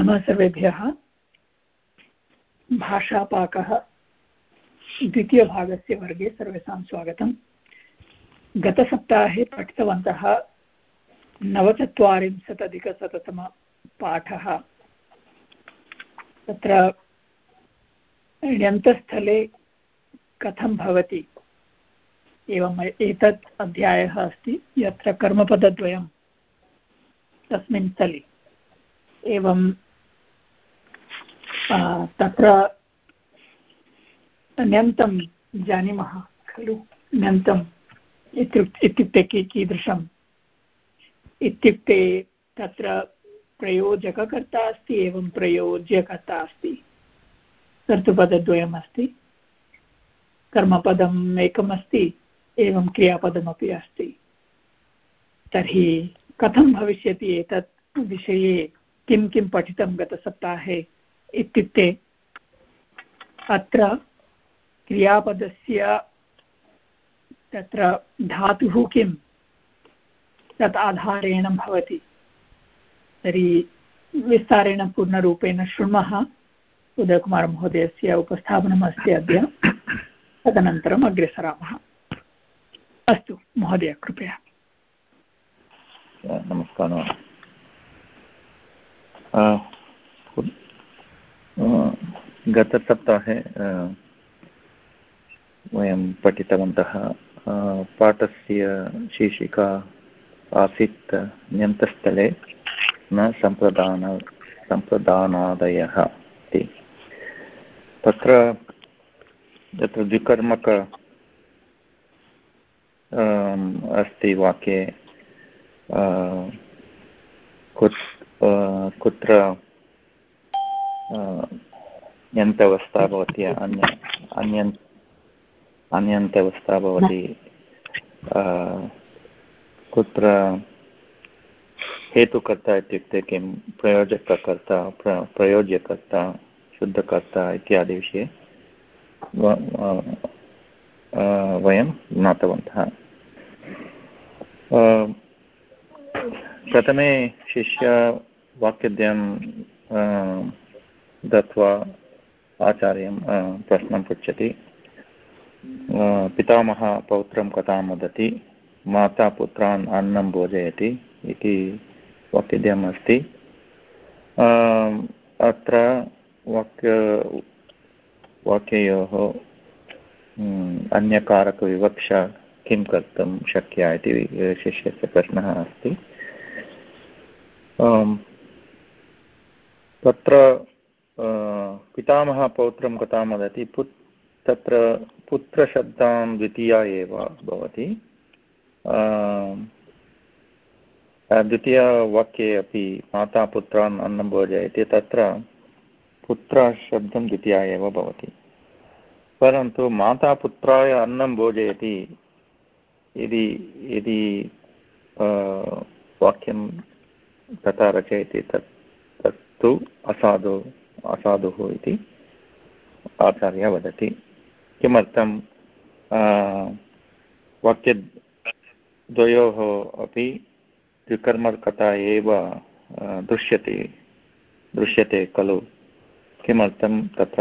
नमः सर्वेभ्यः भाषापाकः द्वितीयभागस्य वर्गे सर्वेषां स्वागतम्। गतसप्ताहे पठितवन्तः नवचत्वारिंशदधिकशततमपाठः। तत्र ण्यन्तस्थले कथं भवति एवम् एतत् अध्यायः अस्ति, यत्र कर्मपदद्वयं तस्मिन् स्थले। एवं तत्र ण्यन्तं जानीमः, खलु? ण्यन्तम् इत्युक्ते कीदृशम्? इत्युक्ते तत्र प्रयोजककर्ता अस्ति एवं प्रयोज्यकर्ता अस्ति। कर्तृपदद्वयम् अस्ति कर्मपदम् एकमस्ति, एवं क्रियापदमपि अस्ति। तर्हि कथं भविष्यति एतत् विषये किं किं पठितं गतसप्ताहे? इत्युक्ते अत्र क्रियापदस्य तत्र धातुः किं तत् आधारेण भवति। तर्हि विस्तारेण पूर्णरूपेण शृण्मः उदयकुमारमहोदयस्य उपस्थापनमस्ति अद्य। तदनन्तरम् अग्रे सरामः। अस्तु, महोदय, कृपया। नमस्कारः। गतसप्ताहे वयं पठितवन्तः पाठस्य शीर्षिका आसीत् न्यन्तस्थले न सम्प्रदान, सम्प्रदानादयः इति। तत्र यत्र द्विकर्मक अस्ति वाक्ये कुत्र यन्त्यवस्था भवति अन्य अन्य अन्यन्त्यवस्था भवति कुत्र हेतुकर्ता इत्युक्ते किं प्रयोजककर्ता प्र प्रयोज्यकर्ता शुद्धकर्ता इत्यादि विषये वयं ज्ञातवन्तः। प्रथमे शिष्य वाक्यद्वयं दत्वा आचार्यं प्रश्नं पृच्छति। पितामहः पौत्रं कथां वदति माता पुत्रान् अन्नं भोजयति इति वाक्यद्वयम् अस्ति। अत्र वाक्य वाक्ययोः अन्यकारकविवक्षा किं कर्तुं शक्या इति शिष्यस्य प्रश्नः अस्ति। तत्र पितामहः पौत्रं कथां वदति पुत्, तत्र पुत्रशब्दां द्वितीया एव भवति। द्वितीयवाक्ये अपि माता पुत्रान् अन्नं भोजयति तत्र पुत्रशब्दं द्वितीया एव भवति। परन्तु माता पुत्राय अन्नं भोजयति यदि यदि वाक्यं तथा रचयति, तत्, तत्तु असाधु। असाधुः इति आचार्यः वदति। किमर्थं वाक्यद्वयोः अपि द्विकर्मकथा एव दृश्यते दृश्यते खलु। किमर्थं तत्र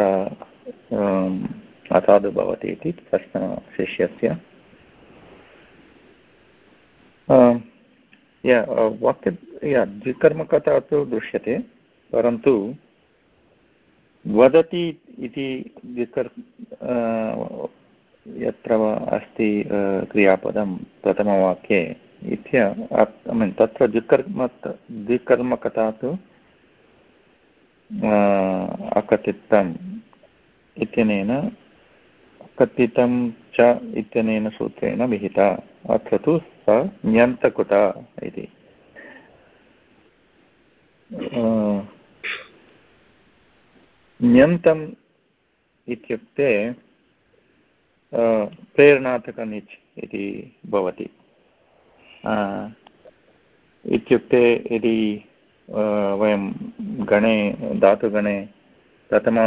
असाधु भवति इति प्रश्नः शिष्यस्य वाक्य द्विकर्मकथा तु दृश्यते, परन्तु वदति इति यत्र अस्ति क्रियापदं प्रथमवाक्ये इत्य मीन् तत्र द्विकर्म द्विकर्मकथा तु अकथितम् इत्यनेन, कथितं च इत्यनेन सूत्रेण विहिता। अत्र तु सा न्यन्तकुता इति। न्यन्तम् इत्युक्ते प्रेरणार्थकनिच् इति भवति. इत्युक्ते यदि वयं गणे, धातुगणे प्रथम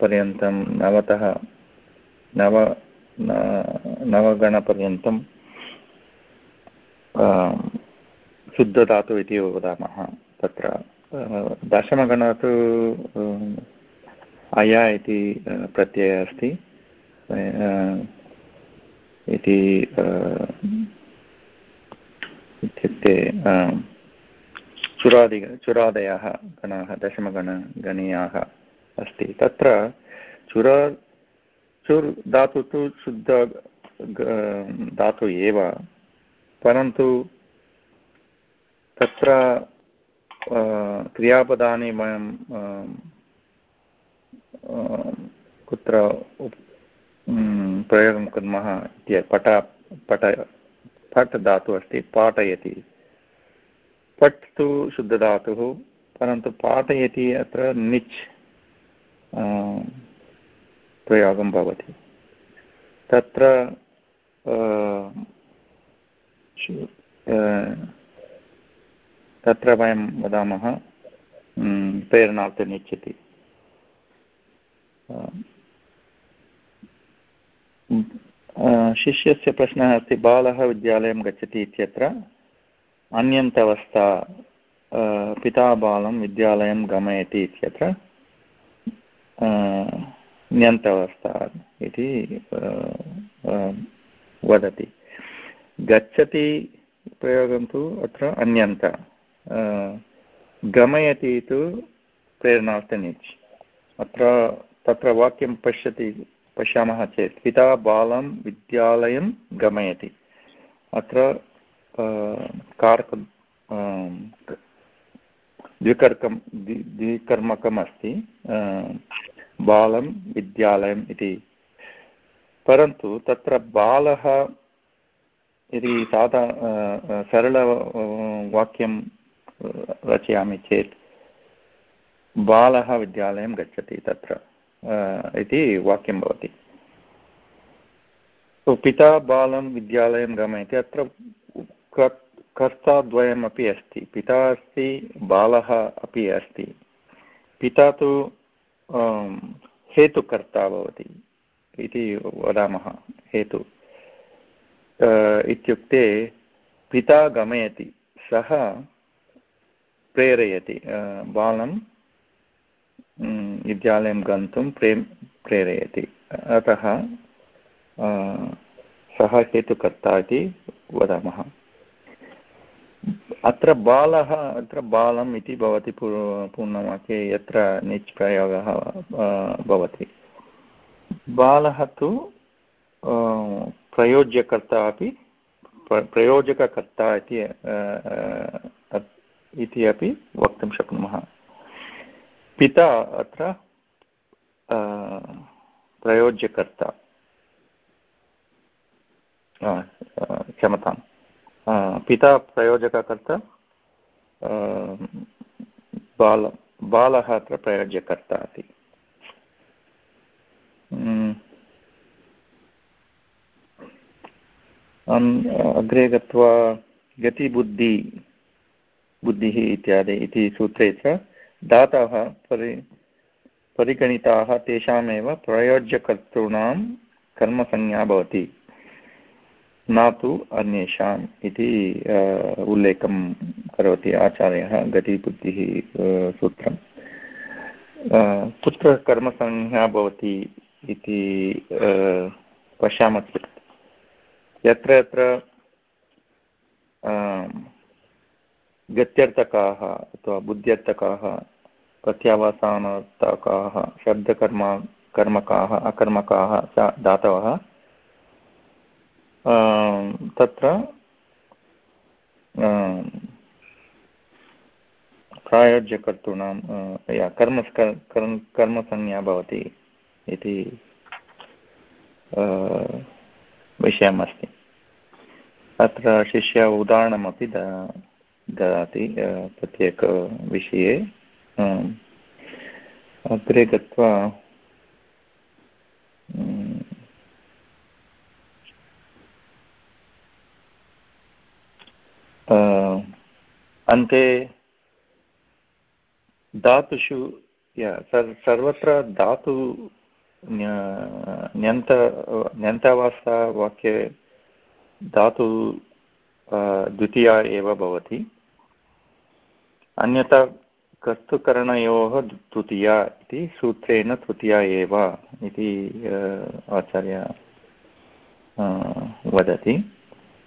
पर्यन्तं नवतः, नव नवगणपर्यन्तं शुद्धधातु इति वदामः तत्र. दशमगण तु अया इति प्रत्ययः अस्ति। इति इत्युक्ते चुरादि, चुरादयः गणाः दशमगणगणीयाः अस्ति। तत्र चुर, चुर् धातु तु शुद्ध धातु एव, परन्तु तत्र क्रियापदानि वयं कुत्र प्रयोगं कुर्मः इति पट पट, पट् धातुः अस्ति, पाठयति। पट् तु शुद्धधातुः, परन्तु पाठयति अत्र निच् प्रयोगं भवति। तत्र तत्र वयं वदामः प्रेरणार्थनिच्यति शिष्यस्य प्रश्नः अस्ति, बालः विद्यालयं गच्छति इत्यत्र? अन्यन्तवस्था पिता बालं विद्यालयं गमयति इत्यत्र? न्यन्तवस्था इति वदति। गच्छति प्रयोगं तु अत्र अन्यन्त। गमयति तु प्रेरणार्थनिच् अत्र तत्र वाक्यं पश्यति पश्यामः चेत् पिता बालं विद्यालयं गमयति अत्र कार्क द्विकर्कं द्विकर्मकम् अस्ति बालं विद्यालयम् इति परन्तु तत्र बालः यदि साधा सरलवाक्यं रचयामि चेत् बालः विद्यालयं गच्छति तत्र इति वाक्यं भवति। पिता बालं विद्यालयं गमयति, अत्र कर्ताद्वयमपि अस्ति। पिता अस्ति, बालः अपि अस्ति। पिता तु हेतुकर्ता भवति इति वदामः, हेतु। इत्युक्ते पिता गमयति, सः प्रेरयति बालं विद्यालयं गन्तुं प्रे प्रेरयति। अतः सः हेतुकर्ता इति वदामः। अत्र बालः, अत्र बालम् इति भवति पूर्णवाक्ये यत्र निच् भवति। बालः तु प्रयोज्यकर्ता अपि प्रयोजककर्ता इति इति अपि वक्तुं शक्नुमः। पिता अत्र प्रयोज्यकर्ता। क्षमतां पिता प्रयोजककर्ता बाल, बालः अत्र प्रयोज्यकर्ता इति। अग्रे गत्वा गतिबुद्धि बुद्धिः इत्यादि इति सूत्रे च दाताः परि, परिगणिताः तेषामेव प्रयोज्यकर्तॄणां कर्मसंज्ञा भवति। न तु अन्येषाम् इति उल्लेखं करोति आचार्यः गतिबुद्धिः सूत्रं। कुत्र कर्मसंज्ञा भवति इति पश्यामश्चेत् यत्र यत्र गत्यर्थकाः अथवा बुद्ध्यर्थकाः, प्रत्यावासानर्थकाः, शब्दकर्म, कर्मकाः, अकर्मकाः च धातवः तत्र प्रायोज्यकर्तॄणां या कर्म, कर्मसंज्ञा भवति इति विषयमस्ति। अत्र शिष्य उदाहरणमपि ददाति प्रत्येकविषये अग्रे गत्वा अन्ते धातुषु सर्वत्र धातु न्यन्त न्यन्तावस्थावाक्ये धातु द्वितीया एव भवति। अन्यथा कर्तुकरणयोः तृतीया इति सूत्रेण तृतीया एव इति आचार्य वदति।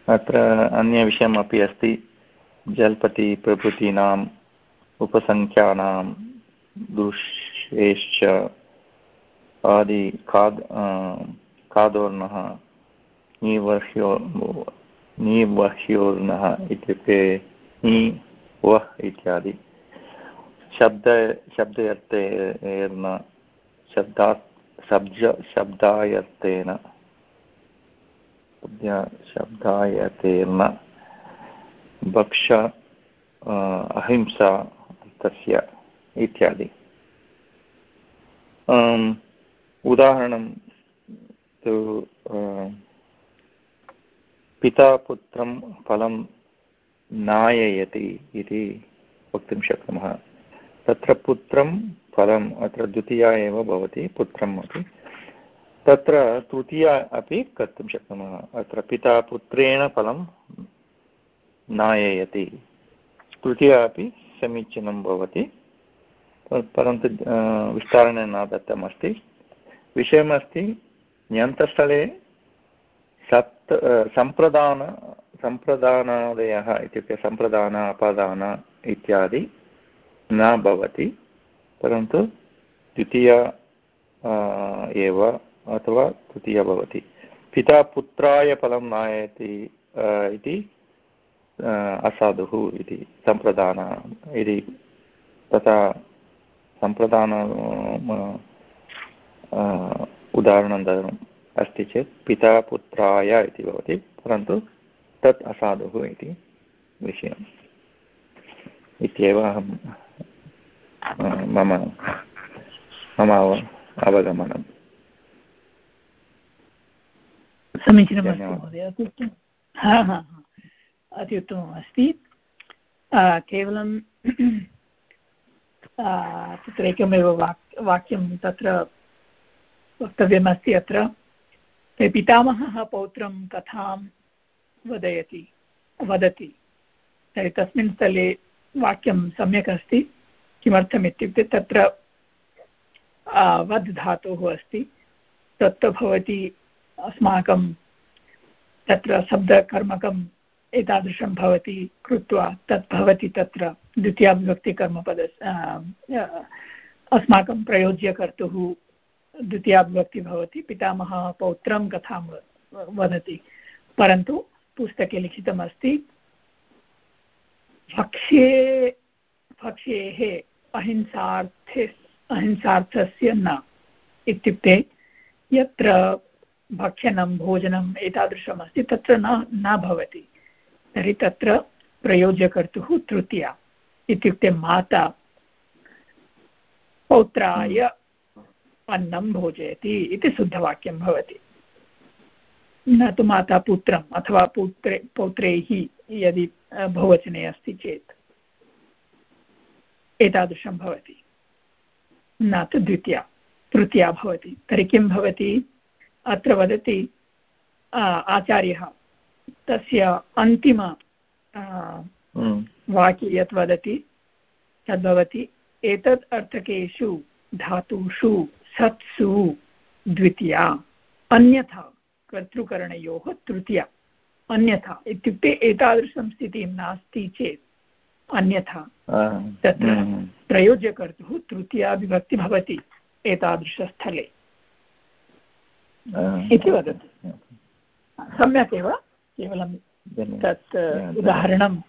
अत्र अन्यविषयमपि अस्ति। जल्पति प्रभृतीनाम् उपसङ्ख्यानां दृश्येश्च आदि खाद् खादोर्णः निवर्ह्यो निवह्योर्णः इत्युक्ते नि वः इत्यादि शब्द शब्दयर्तेर्न शब्दा शब्द शब्दायर्तेन शब्दायतेर्न भक्ष अहिंसा तस्य इत्यादि उदाहरणं तु पिता पुत्रं फलं नाययति इति वक्तुं शक्नुमः। तत्र पुत्रं फलम्, अत्र द्वितीया एव भवति, पुत्रम् अपि। तत्र तृतीया अपि कर्तुं शक्नुमः। अत्र पिता पुत्रेण फलं नाययति। तृतीया अपि समीचीनं भवति। परन्तु विस्तारेण न दत्तमस्ति। विषयमस्ति ण्यन्तस्थले सप्त सम्प्रदान सम्प्रदानादयः इत्युक्ते सम्प्रदान, अपादान इत्यादि न भवति। परन्तु द्वितीया एव अथवा तृतीया भवति। पिता पुत्राय फलं नायति इति असाधुः इति सम्प्रदान यदि तथा सम्प्रदान उदाहरणम् अस्ति चेत् पिता पुत्राय इति भवति। परन्तु तत् असाधुः इति विषयम्। इत्येव अहं मम मम अवगमनम् समीचीनमस्ति महोदय हा हा अति उत्तमम् अस्ति। केवलं तत्र एकमेव वाक् वाक्यं तत्र वक्तव्यमस्ति अत्र। पितामहः पौत्रं कथां वदयति, वदति। तर्हि तस्मिन् स्थले वाक्यं सम्यक् अस्ति, किमर्थम् इत्युक्ते तत्र वद् धातुः अस्ति। तत्र भवति अस्माकं, तत्र शब्दकर्मकं एतादृशं भवति कृत्वा, तत् भवति तत्र द्वितीयाविभक्तिकर्मपद अस्माकं प्रयोज्यकर्तुः द्वितीयाविभक्ति भवति। पितामहः पौत्रं कथां वदति। परन्तु पुस्तके लिखितमस्ति। भक्ष्ये, भक्ष्येः अहिंसार्थे, अहिंसार्थस्य न इत्युक्ते यत्र भक्षणं, भोजनम् एतादृशमस्ति, तत्र न न भवति। तर्हि तत्र प्रयोज्यकर्तुः तृतीया। इत्युक्ते माता पौत्राय अन्नं भोजयति इति शुद्धवाक्यं भवति। न तु माता पुत्रम् अथवा पुत्रे पौत्रैः यदि बहुवचने अस्ति चेत्। एतादृशं भवति। न तु द्वितीया तृतीया भवति। तर्हि किं भवति? अत्र वदति आचार्यः तस्य अन्तिम हम्म। वाक्ये यत् वदति तद्भवति एतत् अर्थकेषु धातुषु सत्सु द्वितीया अन्यथा कर्तृकरणयोः तृतीया। अन्यथा। इत्युक्ते एतादृशं स्थितिः नास्ति चेत्। अन्यथा। तत्र हम्म। प्रयोज्यकर्तुः तृतीया विभक्ति भवति एतादृशस्थले। इति वदति। सम्यक् एव? केवलं तत् उदाहरणं।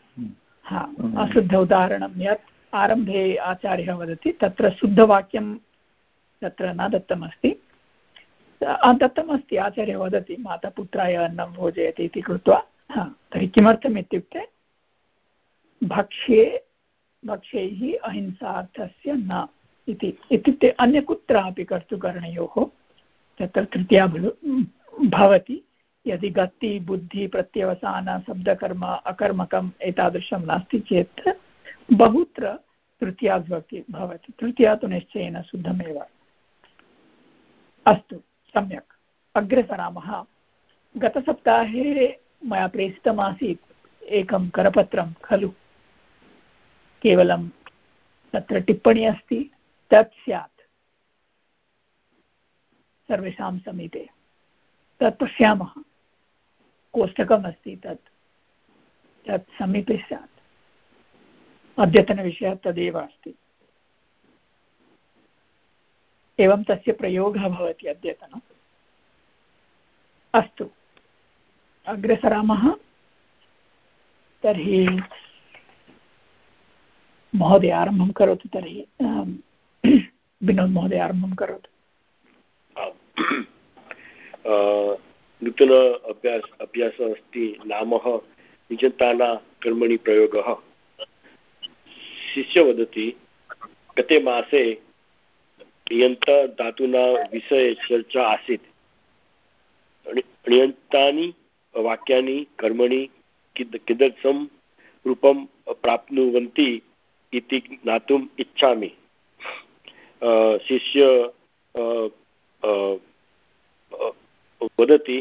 हा। अशुद्ध उदाहरणं यत् आरम्भे आचार्यः वदति तत्र शुद्धवाक्यं तत्र न दत्तमस्ति। दत्तमस्ति, आचार्य वदति, मातापुत्राय अन्नं भोजयति इति कृत्वा, हा, तर्हि किमर्थम् इत्युक्ते, भक्ष्ये, भक्ष्यैः अहिंसार्थस्य न इति। इत्युक्ते अन्य कुत्रापि कर्तृकरणयोः, तत्र तृतीया भवति, यदि गति, बुद्धि, प्रत्यवसान, शब्दकर्म, अकर्मकम् एतादृशं नास्ति चेत्, बहुत्र तृतीया विभक्ति भवति। तृतीया तु निश्चयेन शुद्धमेव। अस्तु। सम्यक्। अग्रे सरामः गतसप्ताहे मया प्रेषितमासीत् एकं करपत्रं, खलु। केवलं तत्र टिप्पणी अस्ति, तत् स्यात्। सर्वेषां समीपे। तत् पश्यामः। कोष्टकमस्ति तत्। तत् समीपे स्यात्। अद्यतनविषयः तदेव अस्ति। एवं तस्य प्रयोगः भवति अद्यतनम् अस्तु। अग्रे सरामः तर्हि महोदय आरम्भं करोतु, तर्हि विनोद् महोदय आरम्भं करोतु। नूतन अभ्यास, अभ्यासः अस्ति नाम निजन्ताना कर्मणि प्रयोगः। शिष्य वदति, गते मासे ण्यन्त धातुना विषये चर्चा आसीत् ण्यन्तानि वाक्यानि कर्मणि किद किदर्थं रूपं प्राप्नुवन्ति इति ज्ञातुम् इच्छामि. शिष्य वदति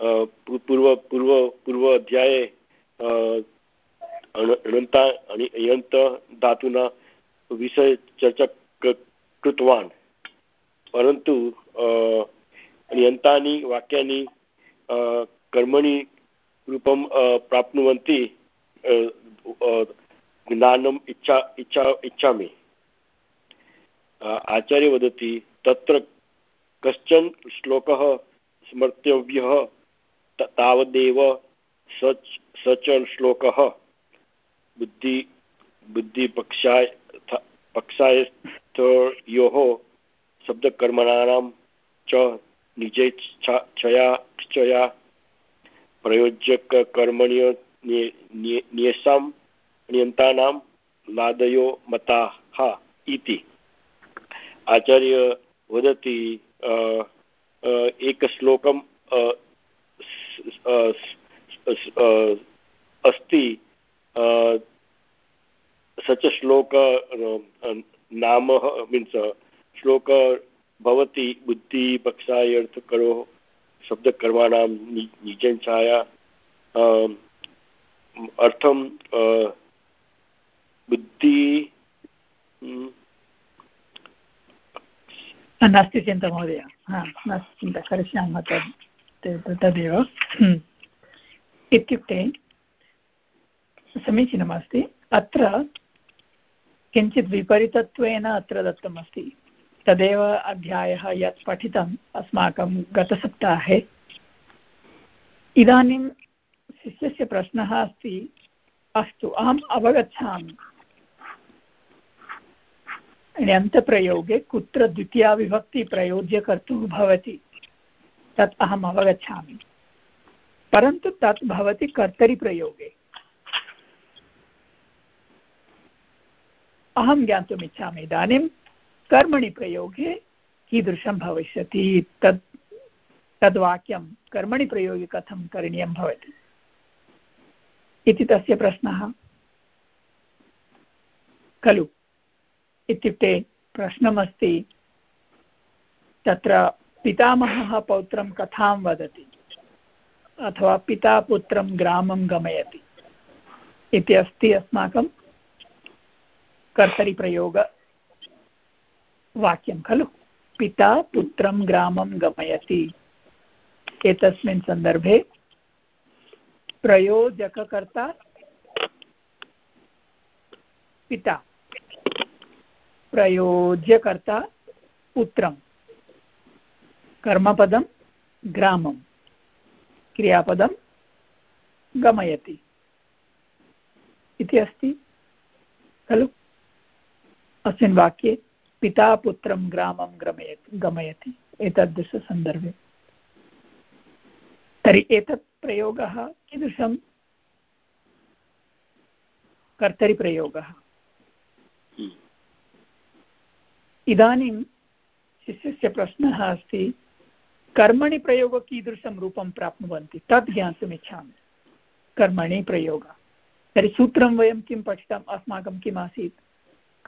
पूर्व पूर्व पूर्व अध्याये अनन्ता अयन्त धातुना विषयचर्चा कृतवान्। परन्तु यन्तानि वाक्यानि कर्मणि रूपं प्राप्नुवन्ति ज्ञानम् इच्छा इच्छा, इच्छामि। आचार्य वदति, तत्र कश्चन श्लोकः स्मर्तव्यः तावदेव सच स च श्लोकः। बुद्धि बुद्धिपक्षाय पक्षायस्थयोः शब्दकर्मणानां च निजेच्छया प्रयोज्यकर्मण्य नियसां नियन्तानां लादयो मताः इति। आचार्य वदति एकश्लोकं अस्ति स च श्लोक नाम मीन्स् श्लोक भवति बुद्धिपक्षाय अर्थकरो, शब्दकर्माणां निजञ्छाया अर्थं बुद्धि नास्ति चिन्ता महोदय। नास्ति चिन्ता, करिष्यामः तद् तदेव। इत्युक्ते समीचीनमस्ति अत्र किञ्चित् विपरीतत्वेन अत्र दत्तमस्ति। तदेव अध्यायः यत् पठितम् अस्माकं गतसप्ताहे। इदानीं शिष्यस्य प्रश्नः अस्ति, अस्तु, अहम् अवगच्छामि। ण्यन्तप्रयोगे कुत्र द्वितीया विभक्ति प्रयोज्यकर्तुः भवति? तत् अहम् अवगच्छामि। परन्तु तत् भवति कर्तरिप्रयोगे। अहं ज्ञातुम् इच्छामि इदानीं कर्मणि प्रयोगे कीदृशं भविष्यति? तत् तद्वाक्यं कर्मणि प्रयोगे कथं करणीयं भवति? इति तस्य प्रश्नः। खलु, इत्युक्ते प्रश्नमस्ति, तत्र पितामहः पौत्रं कथां वदति? अथवा पिता पुत्रं ग्रामं गमयति? इति अस्ति अस्माकं कर्तरिप्रयोगवाक्यं खलु। पिता पुत्रं ग्रामं गमयति। एतस्मिन् सन्दर्भे प्रयोजककर्ता पिता। प्रयोज्यकर्ता पुत्रं। कर्मपदं ग्रामं। क्रियापदं गमयति। इति अस्ति। खलु? अस्मिन् वाक्ये पिता पुत्रं ग्रामं गमयति। गमयति एतादृशसन्दर्भे तर्हि एतत् प्रयोगः कीदृशं? कर्तरिप्रयोगः। इदानीं शिष्यस्य प्रश्नः अस्ति, कर्मणि प्रयोगः कीदृशं रूपं प्राप्नुवन्ति? तत् ज्ञातुम् इच्छामि कर्मणि प्रयोगः। तर्हि सूत्रं वयं किं पठितम्? अस्माकं किम् आसीत्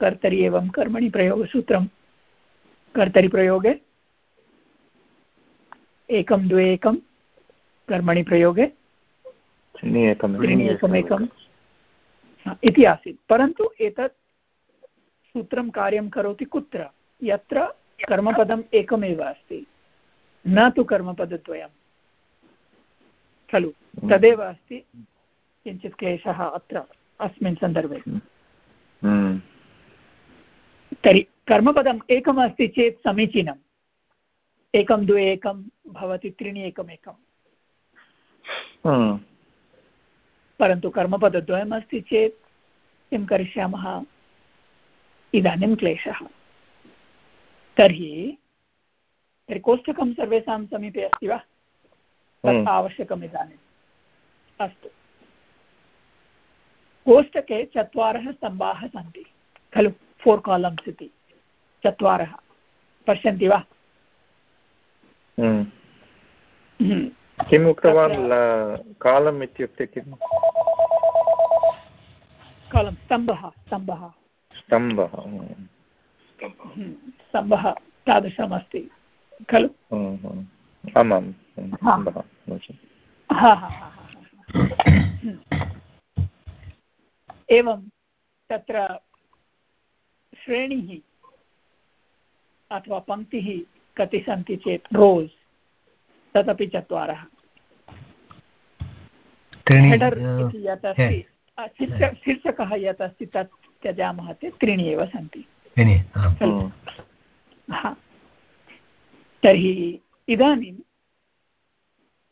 कर्तरि एवं कर्मणि प्रयोगसूत्रं कर्तरिप्रयोगे एकं द्वे एकं कर्मणि प्रयोगे एकमेकम् इति आसीत्। परन्तु एतत् सूत्रं कार्यं करोति कुत्र? यत्र कर्मपदम् एकमेव अस्ति। न तु कर्मपदद्वयं। खलु? तदेव अस्ति किञ्चित् क्लेशः अत्र अस्मिन् सन्दर्भे। तर्हि कर्मपदम् एकमस्ति चेत् समीचीनम्। एकं द्वे एकं भवति त्रीणि एकमेकं हम्म। परन्तु कर्मपदद्वयमस्ति चेत् किं करिष्यामः? इदानीं क्लेशः। तर्हि तर्हि कोष्ठकं सर्वेषां समीपे अस्ति वा? तत् हम्म। आवश्यकम् इदानीम् अस्तु। कोष्टके चत्वारः स्तम्भाः सन्ति खलु? फोर् कालम्स् इति चत्वारः। पश्यन्ति वा? हम्म। हम्म। किम् उक्तवान् कालम् इत्युक्ते किम्? कालं स्तम्भः स्तम्भः। स्तम्भः हम्म। स्तम्भः तादृशमस्ति खलु? आमां एवं तत्र श्रेणिः अथवा पङ्क्तिः कति सन्ति चेत् रोस् तदपि चत्वारः हेडर् इति यत् अस्ति शीर्षकः यत् अस्ति तत् त्यजामः चेत् त्रीणि एव सन्ति। तर्हि इदानीं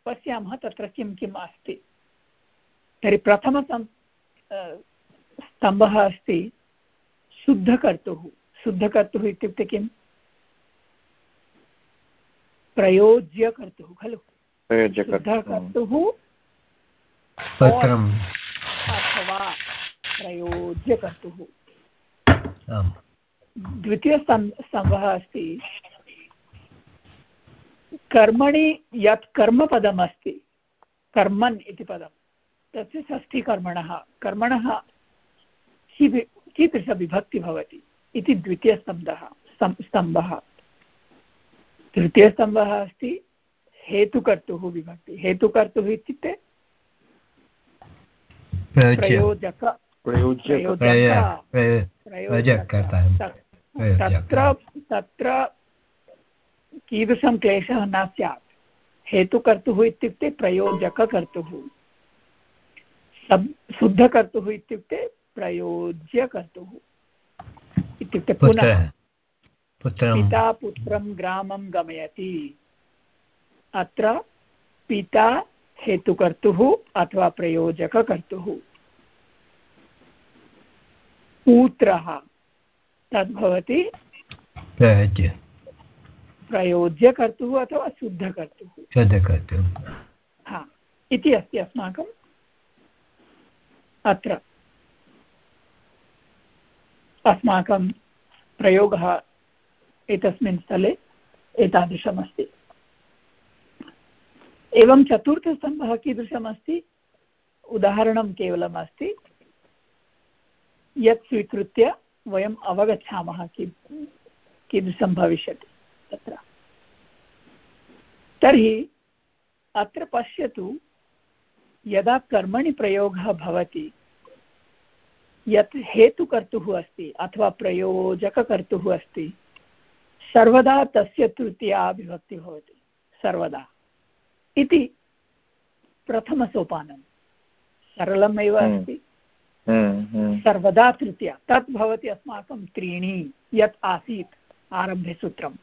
पश्यामः तत्र किं किम् अस्ति। तर्हि प्रथमसं स्तम्भः अस्ति। शुद्धकर्तुः शुद्धकर्तुः इत्युक्ते किम्? प्रयोज्यकर्तुः खलु? शुद्धकर्तुः अथवा प्रयोज्यकर्तुः द्वितीयस्तम्भः अस्ति। कर्मणि यत् कर्मपदम् अस्ति कर्मन् इति पदं तस्य षष्ठीकर्मणः। कर्मणः कीदृशविभक्ति भवति इति द्वितीयस्तम्भः स्तम्भः। तृतीयस्तम्भः अस्ति हेतुकर्तुः विभक्ति। हेतुकर्तुः इत्युक्ते प्रयोजक तत्र तत्र कीदृशं क्लेशः न स्यात्। हेतुकर्तुः इत्युक्ते प्रयोजककर्तुः। शुद्धकर्तुः इत्युक्ते प्रयोज्यकर्तुः इत्युक्ते पुनः पिता पुत्रं ग्रामं गमयति। अत्र पिता हेतुकर्तुः अथवा प्रयोजककर्तुः। पुत्रः तद्भवति प्रयोज्यकर्तुः अथवा शुद्धकर्तुः। शुद्धकर्तुः। हा इति अस्ति अस्माकम् अत्र। अस्माकं प्रयोगः एतस्मिन् स्थले एतादृशमस्ति। एवं चतुर्थस्तम्भः कीदृशमस्ति? उदाहरणं केवलम् अस्ति यत् स्वीकृत्य वयम् अवगच्छामः कि, कीदृशं भविष्यति तत्र। तर्हि अत्र पश्यतु, यदा कर्मणि प्रयोगः भवति यत् हेतुकर्तुः अस्ति अथवा प्रयोजककर्तुः अस्ति सर्वदा तस्य तृतीया विभक्ति भवति सर्वदा। इति प्रथमसोपानं सरलमेव हम्म। अस्ति। हम्म, हम्म। सर्वदा तृतीया। तत् भवति अस्माकं त्रीणि यत् आसीत् आरम्भे सूत्रम्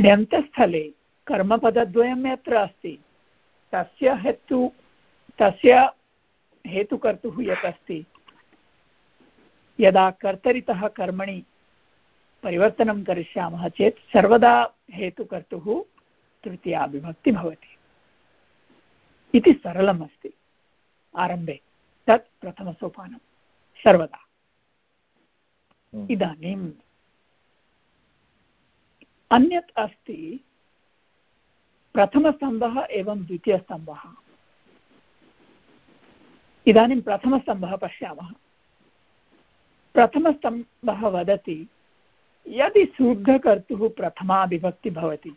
ण्यन्तस्थले कर्मपदद्वयं यत्र अस्ति तस्य हेतु तस्य हेतुकर्तुः यत् अस्ति यदा कर्तरितः कर्मणि परिवर्तनं करिष्यामः चेत् सर्वदा हेतुकर्तुः तृतीया विभक्ति भवति। इति सरलम् अस्ति आरम्भे तत् प्रथमसोपानं। सर्वदा। हम्म। इदानीम् अन्यत् अस्ति। प्रथमस्तम्भः एवं द्वितीयस्तम्भः। इदानीं प्रथमस्तम्भः पश्यामः। प्रथमस्तम्भः वदति यदि शुद्धकर्तुः प्रथमा विभक्ति भवति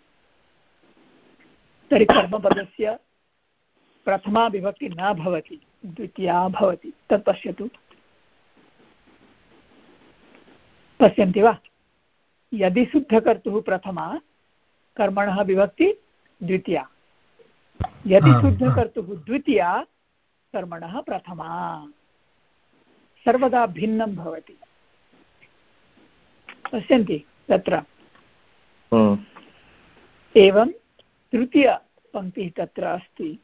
तर्हि कर्मपदस्य प्रथमा विभक्ति न भवति द्वितीया भवति तत् पश्यतु। पश्यन्ति वा? यदि शुद्धकर्तुः प्रथमा कर्मणः विभक्ति द्वितीया। यदि शुद्धकर्तुः द्वितीया कर्मणः प्रथमा। सर्वदा भिन्नं भवति। पश्यन्ति तत्र। एवं तृतीयपङ्क्तिः तत्र अस्ति।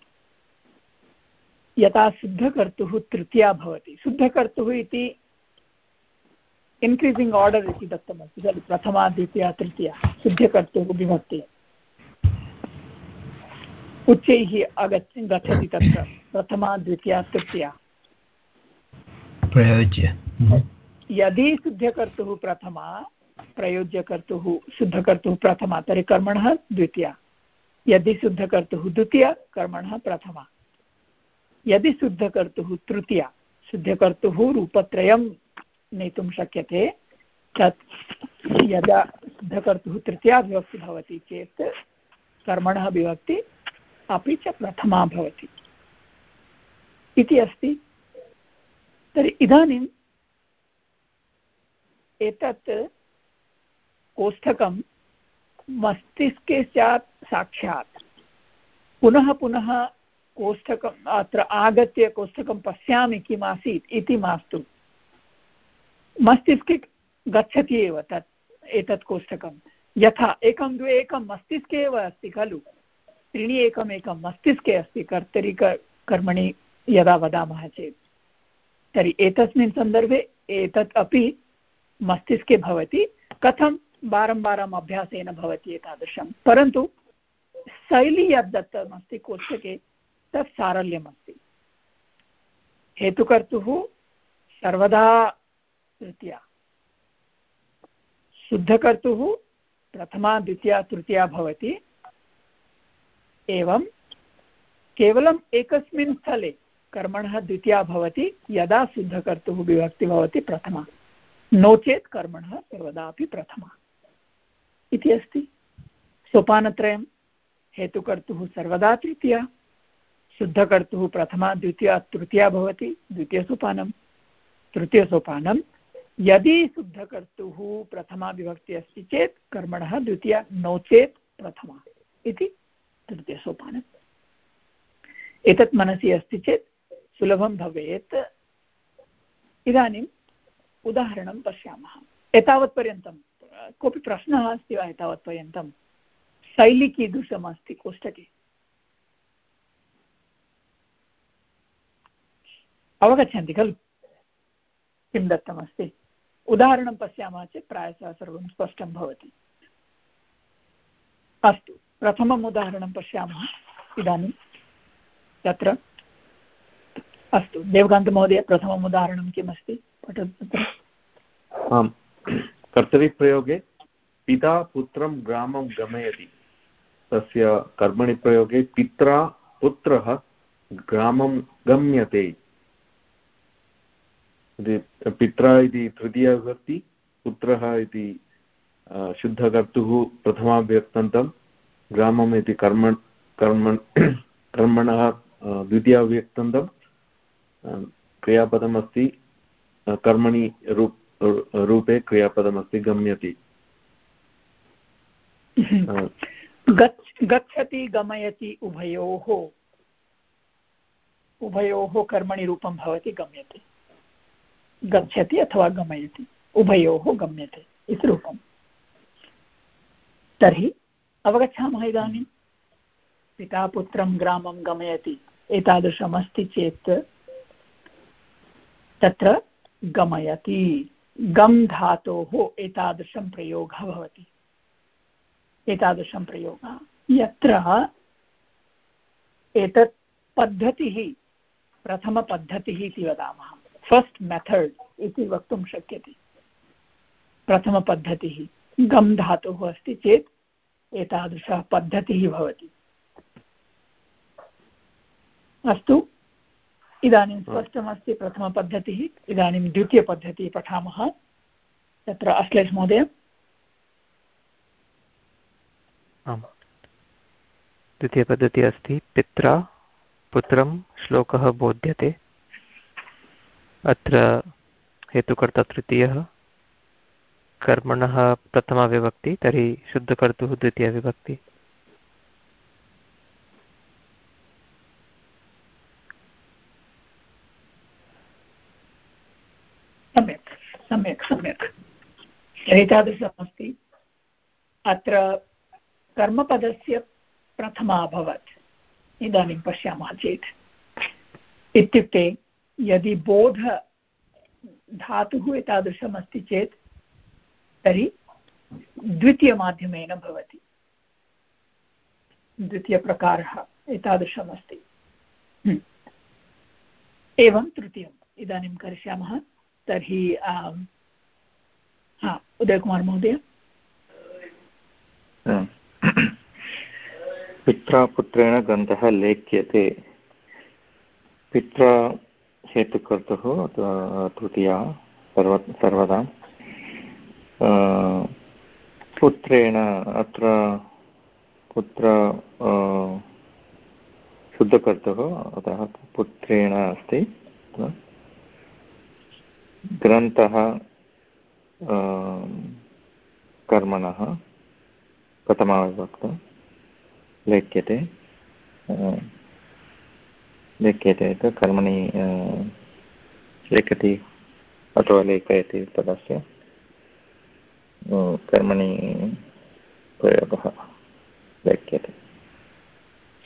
यथा शुद्धकर्तुः तृतीया भवति। शुद्धकर्तुः इति इन्क्रीसिङ्ग् आर्डर् इति दत्तमस्ति खलु। प्रथमा द्वितीया तृतीया। शुद्धकर्तुः विभक्ति। उच्चैः आगच्छ गच्छति तत्र। प्रथमा द्वितीया तृतीया। प्रयोज्य। यदि शुद्धकर्तुः प्रथमा प्रयोज्यकर्तुः शुद्धकर्तुः प्रथमा तर्हि कर्मणः द्वितीया। यदि शुद्धकर्तुः द्वितीया कर्मणः प्रथमा। यदि शुद्धकर्तुः तृतीया शुद्धकर्तुः रूपत्रयं नेतुं शक्यते तत् यदा शुद्धकर्तुः तृतीया विभक्ति भवति चेत् कर्मणः विभक्ति अपि च प्रथमा भवति। इति अस्ति। तर्हि इदानीम् एतत् कोष्ठकं मस्तिष्के स्यात् साक्षात्। पुनः पुनः कोष्ठकम् अत्र आगत्य कोष्ठकं पश्यामि किम् आसीत् इति मास्तु। मस्तिष्के गच्छति एव तत् एतत् कोष्ठकं। यथा एकं द्वे एकं मस्तिष्के एव अस्ति खलु। त्रीणि एकम् एकं मस्तिष्के अस्ति कर्तरिक कर्मणि यदा वदामः चेत्। तर्हि एतस्मिन् सन्दर्भे एतत् अपि मस्तिष्के भवति, कथं वारं वारम् अभ्यासेन भवति एतादृशं। परन्तु शैली यद् दत्तमस्ति, कोष्ठके, तत् सारल्यमस्ति। हेतुकर्तुः सर्वदा तृतीया। शुद्धकर्तुः प्रथमा, द्वितीया, तृतीया भवति। एवं केवलम् एकस्मिन् स्थले कर्मणः द्वितीया भवति, यदा शुद्धकर्तुः विभक्ति भवति प्रथमा। नो चेत् कर्मणः सर्वदापि प्रथमा। इति अस्ति। सोपानत्रयं हेतुकर्तुः सर्वदा तृतीया, शुद्धकर्तुः प्रथमा, द्वितीया, तृतीया भवति द्वितीयसोपानं तृतीयसोपानं यदि शुद्धकर्तुः प्रथमा विभक्तिः अस्ति चेत् कर्मणः द्वितीया, नो चेत् प्रथमा। इति तृतीयसोपानम् एतत् मनसि अस्ति चेत् सुलभं भवेत्। इदानीम् उदाहरणं पश्यामः। एतावत्पर्यन्तं, कोऽपि प्रश्नः अस्ति वा एतावत्पर्यन्तं? शैली कीदृशमस्ति कोष्ठके। अवगच्छन्ति खलु? किं दत्तमस्ति? उदाहरणं पश्यामः चेत् प्रायशः सर्वं स्पष्टं भवति। अस्तु। प्रथमम् उदाहरणं पश्यामः इदानीं। तत्र अस्तु, देवकान्तमहोदय प्रथमम् उदाहरणं किम् अस्ति पठतु तत्र। आम् कर्तरिप्रयोगे पिता पुत्रं ग्रामं गमयति। तस्य कर्मणि प्रयोगे पित्रा पुत्रः ग्रामं गम्यते। पित्रा इति तृतीयविभक्ति पुत्रः इति शुद्धकर्तुः प्रथमाव्यक्तन्तं ग्रामम् इति कर्म कर्म कर्मणः द्वितीयाव्यक्तन्तं क्रियापदमस्ति कर्मणि रूप रूपे क्रियापदमस्ति, गम्यति। गच्छति, गमयति, उभयोः उभयोः कर्मणि रूपं भवति, गम्यते। गच्छति अथवा गमयति, उभयोः गम्यते, इति रूपम्। तर्हि अवगच्छामः इदानीं। पिता पुत्रं ग्रामं गमयति। एतादृशमस्ति चेत् तत्र गमयति। गम् धातोः एतादृशं प्रयोगः भवति। एतादृशं प्रयोगः। यत्र एतत् पद्धतिः, प्रथमपद्धतिः इति वदामः। फस्ट् मेथड् इति वक्तुं शक्यते। प्रथमपद्धतिः। गम् धातुः अस्ति चेत् एतादृशः पद्धतिः भवति। अस्तु इदानीं स्पष्टमस्ति प्रथमपद्धतिः इदानीं द्वितीयपद्धतिः पठामः। तत्र अश्लेष महोदय। आम्। द्वितीयपद्धतिः अस्ति पित्रा पुत्रं श्लोकः बोध्यते। अत्र हेतुकर्ता तृतीयः। कर्मणः प्रथमाविभक्ति तर्हि शुद्धकर्तुः द्वितीयविभक्ति सम्यक् सम्यक् सम्यक्। एतादृशमस्ति। अत्र कर्मपदस्य प्रथमा अभवत्। इदानीं पश्यामः चेत्। इत्युक्ते यदि बोध धातुः एतादृशमस्ति चेत् तर्हि द्वितीयमाध्यमेन भवति। द्वितीयप्रकारः एतादृशमस्ति। हम्म। एवं तृतीयम्, इदानीं करिष्यामः। तर्हि हा, उदयकुमार् महोदय। पित्रा पुत्रेण ग्रन्थः लेख्यते। पित्रा हेतुकर्तुः तृतीया सर्व सर्वदा। पुत्रेण अत्र पुत्र शुद्धकर्तुः, अतः पुत्रेण अस्ति। ग्रन्थः कर्मणः प्रथमाविभक्त लेख्यते। लेख्यते कर्मणि लिखति अथवा लेखयति पदस्य कर्मणि प्रयोगः लेख्यते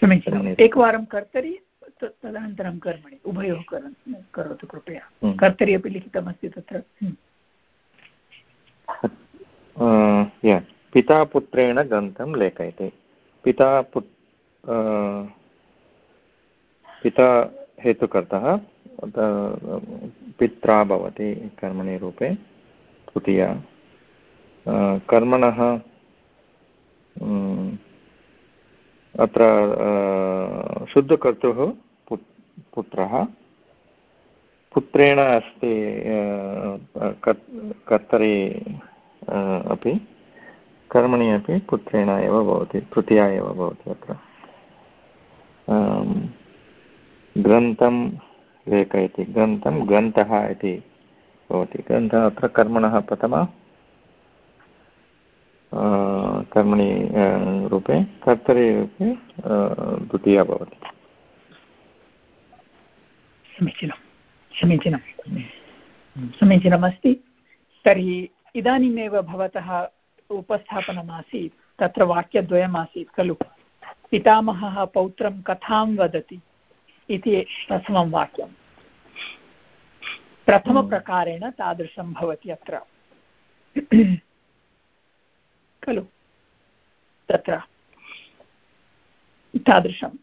समीचीनम् एकवारं कर्तरि तदनन्तरं कर्मणि उभयोः करोतु कृपया। हम्म। कर्तरि अपि लिखितमस्ति तत्र। हम्म। पिता पुत्रेण ग्रन्थं लेखयति। पिता पुत् पिता हेतुकर्तः पित्रा भवति कर्मणि रूपे तृतीया। कर्मणः अत्र शुद्धकर्तुः पुत्रः। पुत्रेण अस्ति कर्तरि अपि। कर्मणि अपि पुत्रेण एव भवति, तृतीया एव भवति अत्र। ग्रन्थं लेखयति, ग्रन्थं ग्रन्थः इति भवति। ग्रन्थः अत्र कर्मणः प्रथमा। कर्मणि रूपे, कर्तरि रूपे द्वितीया भवति। समीचीनं। समीचीनं। समीचीनमस्ति। तर्हि इदानीमेव भवतः उपस्थापनमासीत्, तत्र वाक्यद्वयमासीत् खलु। पितामहः पौत्रं कथां वदति इति प्रथमं वाक्यं प्रथमप्रकारेण तादृशं भवति अत्र। खलु। तत्र तादृशम्।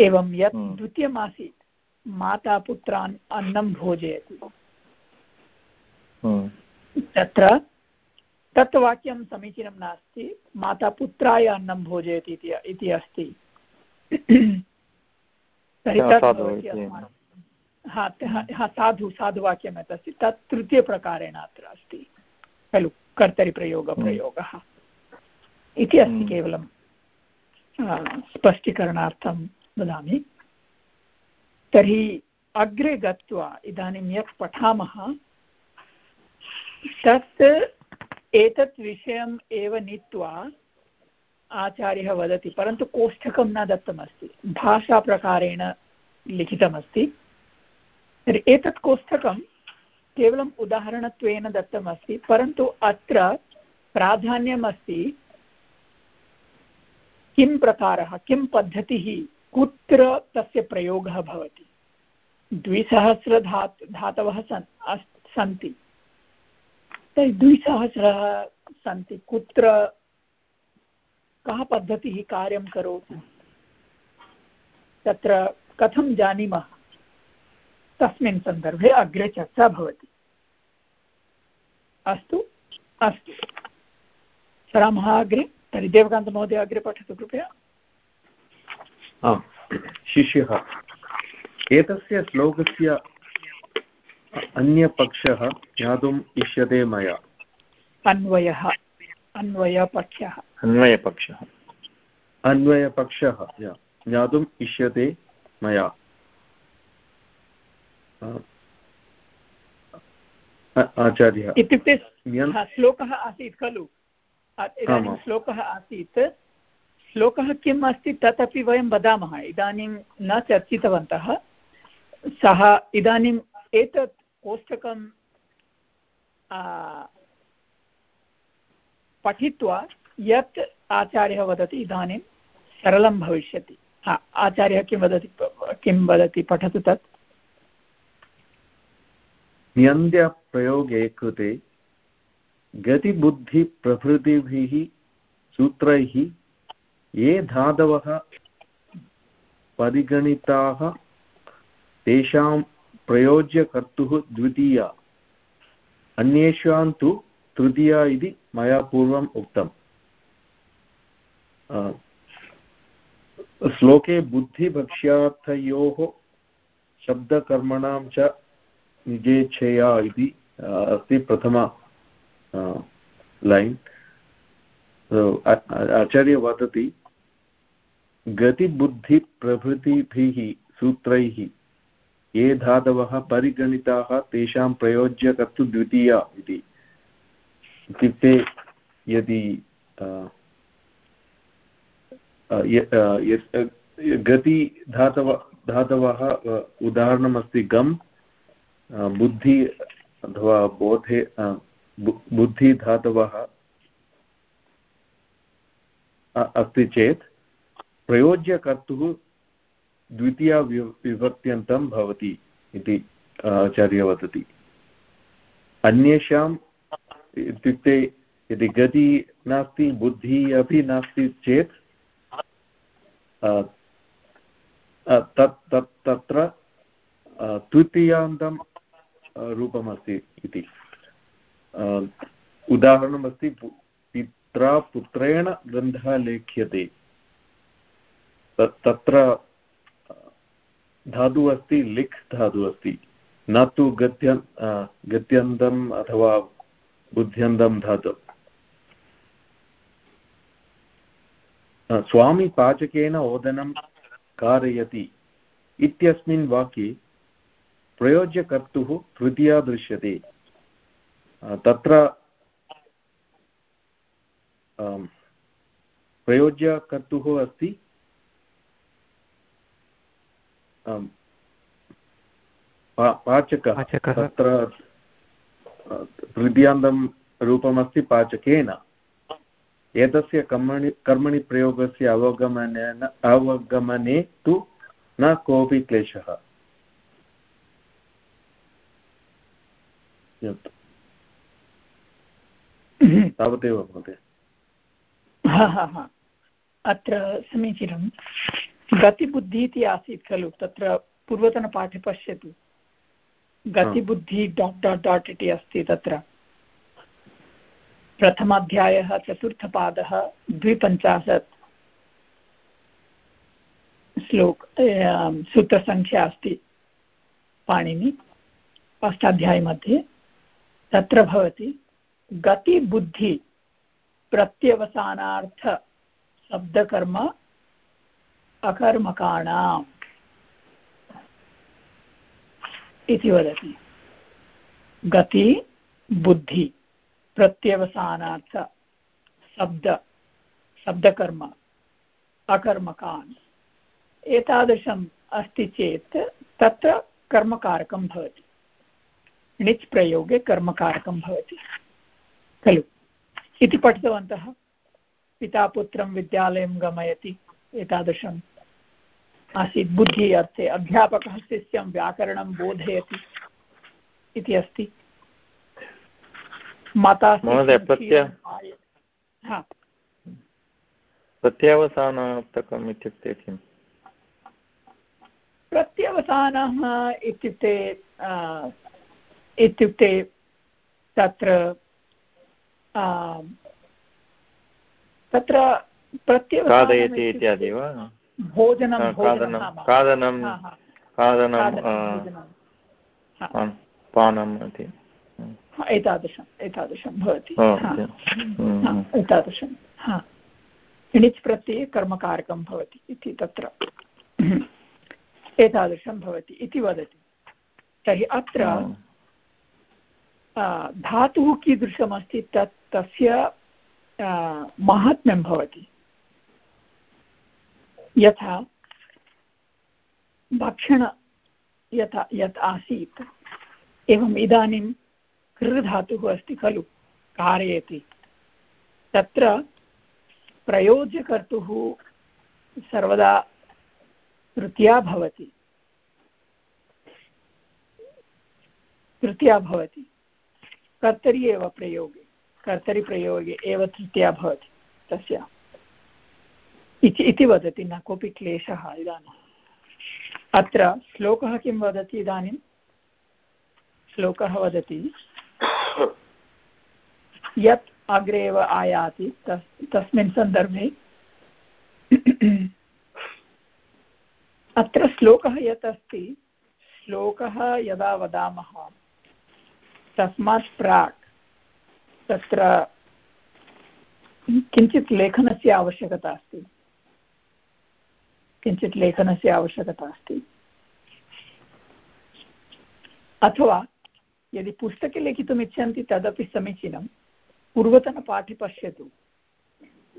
एवं यत् हम्म। द्वितीयमासीत् माता पुत्रान् अन्नं भोजयति। हम्म। तत्र तत् वाक्यं समीचीनं नास्ति माता पुत्राय अन्नं भोजयति इति अस्ति। हा साधु साधुवाक्यं यत् अस्ति। तत् तृतीयप्रकारेण अत्र अस्ति। खलु। कर्तरिप्रयोगप्रयोगः इति अस्ति हम्म। केवलं स्पष्टीकरणार्थं वदामि। तर्हि अग्रे गत्वा इदानीं यत् पठामः तत् एतत् विषयम् एव नीत्वा आचार्यः वदति परन्तु कोष्ठकं न दत्तमस्ति। भाषाप्रकारेण लिखितमस्ति। तर्हि एतत् कोष्ठकं केवलम् उदाहरणत्वेन दत्तमस्ति, परन्तु अत्र प्राधान्यम् अस्ति किं प्रकारः, किं पद्धतिः, कुत्र तस्य प्रयोगः भवति। द्विसहस्रधात् धातवः सन् सन्ति। तर्हि द्विसहस्रः सन्ति। कुत्र, कः पद्धतिः कार्यं करोति? तत्र कथं जानीमः? तस्मिन् सन्दर्भे अग्रे चर्चा भवति। अस्तु अस्तु। सरामः अग्रे तर्हि देवकान्तमहोदय अग्रे पठतु कृपया। शिष्यः एतस्य श्लोकस्य अन्यपक्षः ज्ञातुम् इष्यते मया। अन्वयः अन्वयपक्षः। अन्वयपक्षः। अन्वयपक्षः ज्ञातुम् इष्यते मया। आचार्यः इत्युक्ते श्लोकः आसीत् खलु? इदानीं। श्लोकः आसीत्। श्लोकः किम् अस्ति तत् अपि वयं वदामः। इदानीं न चर्चितवन्तः। सः इदानीम् एतत् कोष्टकं पठित्वा यत् आचार्यः वदति इदानीं सरलं भविष्यति। हा आचार्यः किं वदति किं वदति? पठतु तत्। न्यन्द्यप्रयोगे कृते गतिबुद्धिप्रभृतिभिः सूत्रैः ये धातवः परिगणिताः तेषां प्रयोज्यकर्तुः द्वितीया। अन्येषां तु तृतीया इति मया पूर्वम् उक्तम्। श्लोके बुद्धिभक्ष्यार्थयोः शब्दकर्मणां च निजेच्छया इति अस्ति प्रथम लैन् आचार्य वदति, गतिबुद्धिप्रभृतिभिः, सूत्रैः, ये धातवः परिगणिताः, तेषां प्रयोज्यकर्तु द्वितीया इति। इत्युक्ते, यदि गति धातव, धातवः उदाहरणमस्ति गम् बुद्धि अथवा बोधे बुद्धिधातवः अस्ति चेत् प्रयोज्यकर्तुः द्वितीया विभक्त्यन्तं भवति इति आचार्य वदति। अन्येषाम् इत्युक्ते यदि गति नास्ति बुद्धिः अपि नास्ति चेत् तत् तत् तत्र तृतीयान्तं अ, रूपमस्ति इति। उदाहरणमस्ति पित्रा पुत्रेण ग्रन्थः लेख्यते। तत्र धातुः अस्ति, लिख् धातुः अस्ति। न तु गत्य गत्यन्तम् अथवा बुद्ध्यन्तं धातु। स्वामी पाचकेन ओदनं कारयति इत्यस्मिन् वाक्ये प्रयोज्यकर्तुः तृतीया दृश्यते। तत्र प्रयोज्यकर्तुः अस्ति। पाचकः। तत्र तृतीयान्तं रूपमस्ति पाचकेन। एतस्य कर्मणि कर्मणि प्रयोगस्य अवगमनेन अवगमने तु न कोऽपि क्लेशः। यत् तावदेव महोदय। हा हा हा। अत्र समीचीनं। गतिबुद्धिः इति आसीत् खलु तत्र पूर्वतनपाठे पश्यतु। गतिबुद्धिः डाट् डाट् डाट् इति अस्ति तत्र। प्रथमाध्यायः चतुर्थपादः द्विपञ्चाशत् श्लोक अं, सूत्रसङ्ख्या अस्ति पाणिनि अष्टाध्यायमध्ये। तत्र भवति गतिबुद्धि प्रत्यवसानार्थ शब्दकर्म अकर्मकाणाम् इति वदति। गति बुद्धि प्रत्यवसानार्थ शब्द शब्दकर्म अकर्मकान् एतादृशम् अस्ति चेत् तत्र कर्मकारकं भवति। णिच् प्रयोगे कर्मकारकं भवति। खलु। इति पठितवन्तः। पिता पुत्रं विद्यालयं गमयति एतादृशम्। आसीत् बुद्धिः अर्थे अध्यापकः शिष्यं व्याकरणं बोधयति इति अस्ति। माता प्रत्यावसानार्थकम् इत्युक्ते किम्? प्रत्यवसानः इत्युक्ते इत्युक्ते तत्र तत्र खादयति इत्यादि वा? भोजनं खादनं खादनं पानम् इति। एतादृशम् एतादृशं भवति। हा। हम्म, हम्म। एतादृशं हा. प्रत्यये कर्मकारकं भवति इति तत्र। एतादृशं भवति इति वदति। तर्हि अत्र। धातुः कीदृशमस्ति तत् तस्य माहात्म्यं भवति। यथा भक्षण यथा यत् आसीत्, एवम् इदानीं कृधातुः अस्ति खलु, कारयति। तत्र प्रयोज्यकर्तुः सर्वदा तृतीया भवति। तृतीया भवति। कर्तरि एव प्रयोगे। कर्तरिप्रयोगे एव तृतीया भवति, तस्य। इति वदति, न कोऽपि क्लेशः इदानीम् अत्र श्लोकः किं वदति इदानीं? श्लोकः वदति, यत् अग्रे एव आयाति, तस्, तस्मिन् सन्दर्भे। अत्र श्लोकः यत् अस्ति, श्लोकः यदा वदामः तस्मात् प्राक् तत्र किञ्चित् लेखनस्य आवश्यकता अस्ति। किञ्चित् लेखनस्य आवश्यकता अस्ति। अथवा यदि पुस्तके लेखितुम् इच्छन्ति तदपि समीचीनं पूर्वतनपाठे पश्यतु।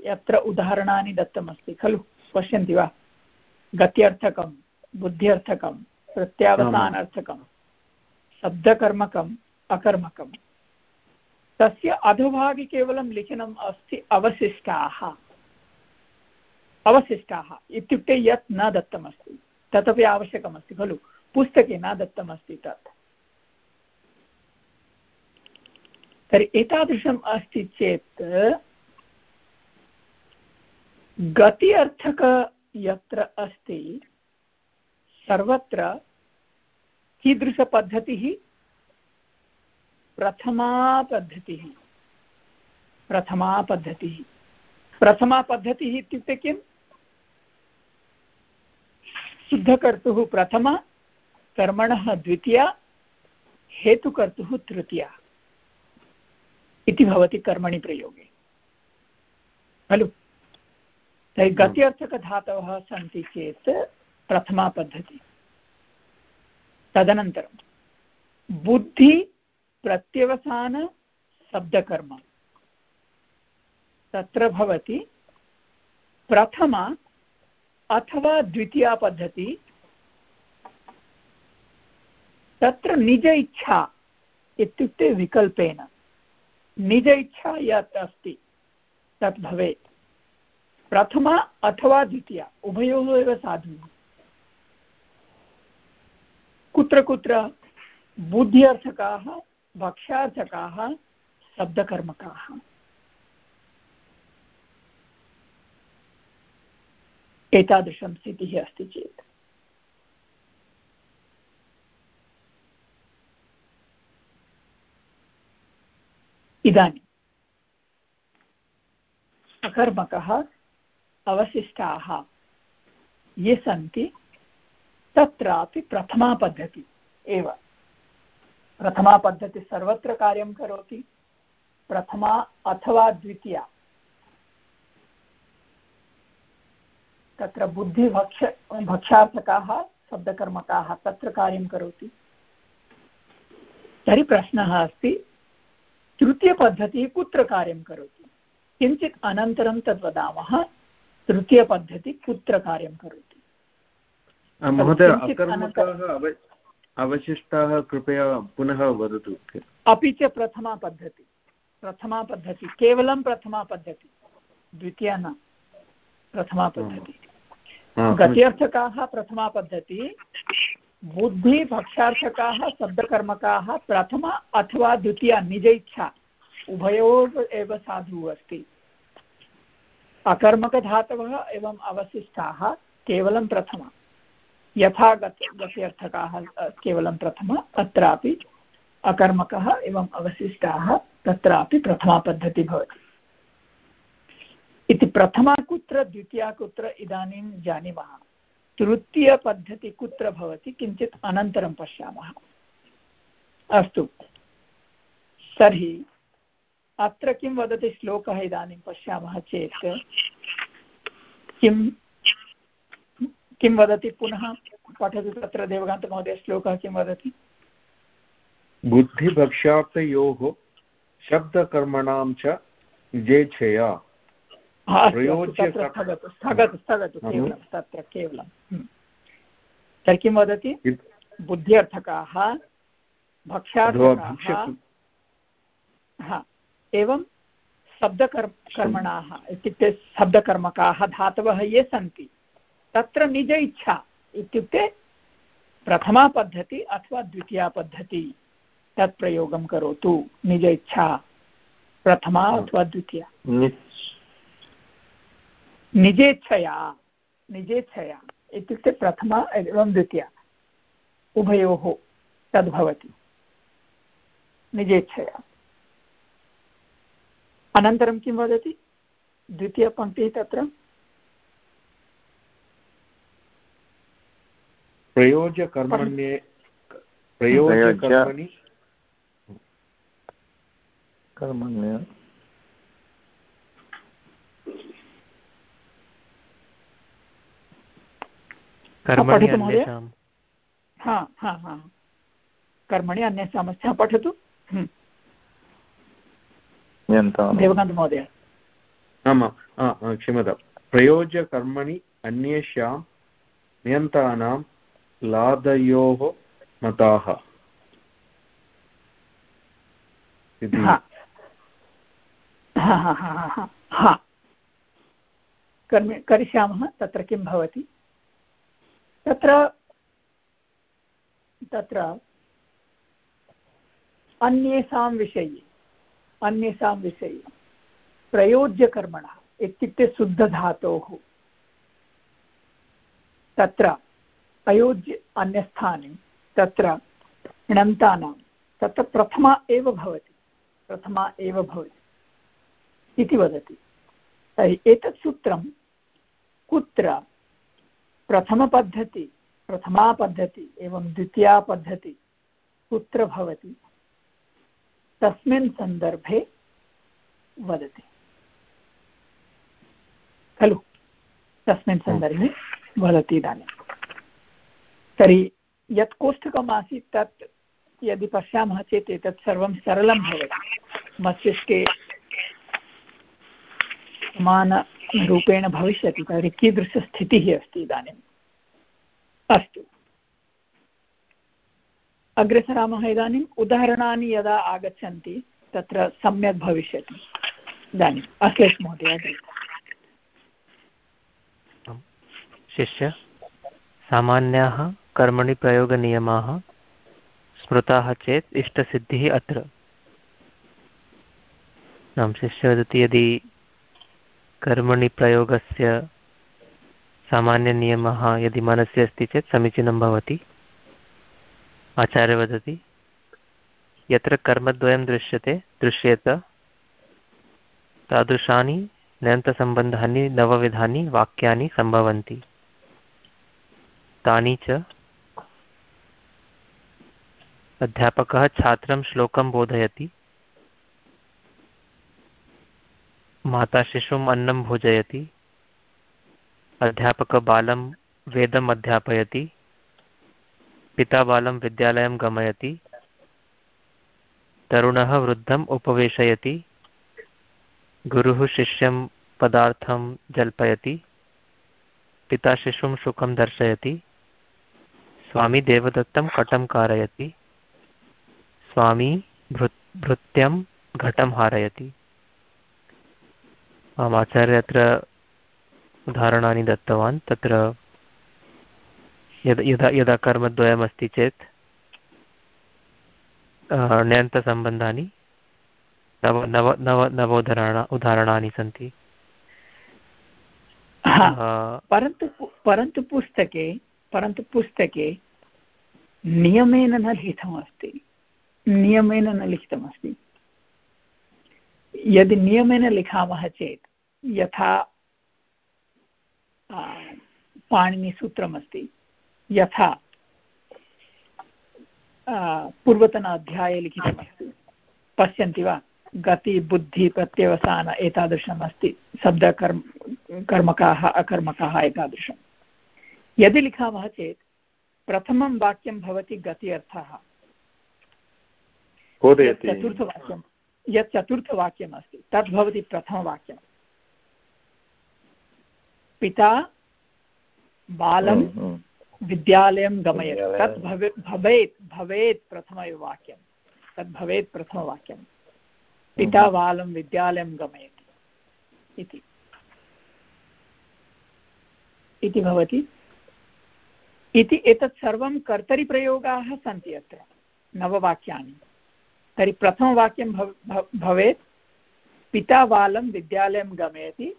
यत्र उदाहरणानि दत्तमस्ति खलु? पश्यन्ति वा? गत्यर्थकं बुद्ध्यर्थकं प्रत्यावसानार्थकं शब्दकर्मकम् अकर्मकं तस्य अधोभागे केवलं लिखनम् अस्ति अवशिष्टाः। अवशिष्टाः इत्युक्ते यत् न दत्तमस्ति। तदपि आवश्यकमस्ति खलु। पुस्तके न दत्तमस्ति तत्। तर्हि एतादृशम् अस्ति चेत् गति अर्थक यत्र अस्ति, सर्वत्र कीदृशपद्धतिः प्रथमा पद्धतिः। प्रथमा पद्धतिः। प्रथमा पद्धतिः इत्युक्ते किम्? शुद्धकर्तुः प्रथमा कर्मणः द्वितीया हेतुकर्तुः तृतीया। इति भवति कर्मणि प्रयोगे। खलु? तर्हि गत्यर्थकधातवः सन्ति चेत् प्रथमा पद्धति। तदनन्तरं बुद्धि प्रत्यवसानशब्दकर्म तत्र भवति प्रथमा अथवा द्वितीया पद्धति। तत्र निज इच्छा इत्युक्ते विकल्पेन। निज इच्छा यत् अस्ति तत् भवेत्। प्रथमा अथवा द्वितीया, उभयोः एव साधुः कुत्र कुत्र बुद्ध्यर्थकाः भक्ष्यार्थकाः शब्दकर्मकाः। एतादृशं स्थितिः अस्ति चेत्। इदानीम् अकर्मकः अवशिष्टाः ये सन्ति, तत्रापि प्रथमा पद्धति एव। प्रथमा पद्धति सर्वत्र कार्यं करोति। प्रथमा अथवा द्वितीया। तत्र बुद्धिभक्ष भक्षार्थकाः शब्दकर्मकाः तत्र कार्यं करोति। तर्हि प्रश्नः अस्ति तृतीयपद्धतिः कुत्र कार्यं करोति? किञ्चित् अनन्तरं तद् वदामः तृतीयपद्धतिः कुत्र कार्यं करोति? महोदय अवशिष्टाः कृपया पुनः वदतु अपि च प्रथमा पद्धति। प्रथमा पद्धति केवलं प्रथमा पद्धति। द्वितीया न प्रथमा पद्धति। गत्यर्थकाः प्रथमा पद्धति बुद्धि भक्षार्थकाः शब्दकर्मकाः प्रथमा अथवा द्वितीया निज इच्छा उभयोः एव साधुः अस्ति। अकर्मकधातवः एवं अवशिष्टाः केवलं प्रथमा। यथा गत्यर्थकाः केवलं प्रथमा, अत्रापि अकर्मकः एवम् अवशिष्टाः तत्रापि प्रथमापद्धतिः भवति। इति प्रथमा कुत्र, द्वितीया कुत्र, इदानीं जानीमः। तृतीयपद्धति कुत्र भवति, किञ्चित् अनन्तरं पश्यामः। अस्तु। तर्हि, अत्र किं वदति श्लोकः इदानीं पश्यामः चेत् किं किं वदति पुनः? पठतु तत्र देवकान्तमहोदय श्लोकः किं वदति? बुद्धिभक्षार्थयोः शब्दकर्मणां च जेच्छया स्थगतु स्थगतु स्थगतु केवलं तत्र केवलं। तर्हि किं वदति? बुद्ध्यर्थकाः भक्ष्यार्थकाः एवं शब्दकर् कर्मणाः इत्युक्ते शब्दकर्मकाः धातवः ये सन्ति। तत्र निज इच्छा इत्युक्ते प्रथमा पद्धति अथवा द्वितीया पद्धति तत् प्रयोगं करोतु। निज इच्छा प्रथमा अथवा द्वितीया। निजेच्छया निजेच्छया इत्युक्ते प्रथमा एवं द्वितीया। उभयोः तद्भवति। निजेच्छया। अनन्तरं किं वदति? द्वितीयपङ्क्तिः तत्र प्रयोज्यकर्मण्ये प्रयोज्यकर्मणि कर्मण्य। कर्मणि कर्मणि अन्यसामर्थ्यं पठतु। हम्म। देवकान्तमहोदय आमां क्षम्यतां प्रयोज्यकर्मणि अन्येषां नियन्तानां लादयोः मताः। करिष्यामः, तत्र किं भवति? तत्र तत्र अन्येषां विषये अन्येषां विषये प्रयोज्यकर्मणः इत्युक्ते शुद्धधातोः। तत्र अयोज्य अन्यस्थाने, तत्र णन्तानां, तत्र प्रथमा एव भवति, प्रथमा एव भवति इति वदति। तर्हि एतत् सूत्रं कुत्र प्रथमपद्धति, प्रथमा पद्धति एवं द्वितीया पद्धति कुत्र भवति तस्मिन् सन्दर्भे वदति। खलु? तस्मिन् सन्दर्भे वदति इदानीं तर्हि यत् कोष्ठकम् आसीत् तत् यदि पश्यामः चेत् एतत् सर्वं सरलं भवति। मस्तिष्के समानरूपेण भविष्यति, तर्हि कीदृशस्थितिः अस्ति इदानीम्? अस्तु। अग्रे सरामः इदानीम्। उदाहरणानि यदा आगच्छन्ति, तत्र सम्यक् भविष्यति। इदानीम्। अखिलेश महोदय शिष्य, सामान्याः कर्मणि प्रयोगनियमाः स्मृताः चेत् इष्टसिद्धिः अत्र। आं शिष्य वदति यदि कर्मणि प्रयोगस्य सामान्यनियमः यदि मनसि अस्ति चेत् समीचीनं भवति। आचार्य वदति, यत्र कर्मद्वयं दृश्यते, दृश्येत तादृशानि नयन्तसम्बन्धानि नवविधानि, वाक्यानि सम्भवन्ति। तानि च अध्यापकः छात्रं श्लोकं बोधयति। माता अन्नं भोजयति। अध्यापकबालं वेदम् अध्यापयति। पिता बालं विद्यालयं गमयति। तरुणः वृद्धम् उपवेशयति। गुरुः शिष्यं पदार्थं जल्पयति। पिता शिशुं सुखं दर्शयति। स्वामी देवदत्तं कटं कारयति। स्वामी भृत् भृत्यं घटं हारयति। आम् आचार्य अत्र उदाहरणानि दत्तवान्। तत्र यदा यदा यदा कर्मद्वयमस्ति चेत् ण्यन्तसम्बन्धानि नव नव नव नवोदाहरण उदाहरणानि सन्ति। परन्तु परन्तु पुस्तके परन्तु पुस्तके नियमेन न लिखितमस्ति। नियमेन न लिखितमस्ति। यदि नियमेन लिखामः चेत् यथा पाणिनिसूत्रमस्ति यथा पूर्वतन अध्याये लिखितमस्ति, पश्यन्ति वा, गति, बुद्धि, प्रत्यवसान एतादृशम् अस्ति शब्दकर्म, कर्मकाः, अकर्मकाः एतादृशं यदि लिखामः चेत् प्रथमं वाक्यं भवति गति अर्थः। चतुर्थवाक्यं यत् चतुर्थवाक्यम्। अस्ति तद् भवति प्रथमवाक्यं पिता बालं विद्यालयं गमयति। तत् भवे भवेत् भवेत् प्रथमवाक्यं वाक्यं तद् भवेत् प्रथमवाक्यं पिता बालं विद्यालयं गमयति। इति। इति भवति। इति एतत् सर्वं कर्तरिप्रयोगाः सन्ति अत्र नववाक्यानि। तर्हि प्रथमवाक्यं भव भवेत्। पिता बालं विद्यालयं गमयति,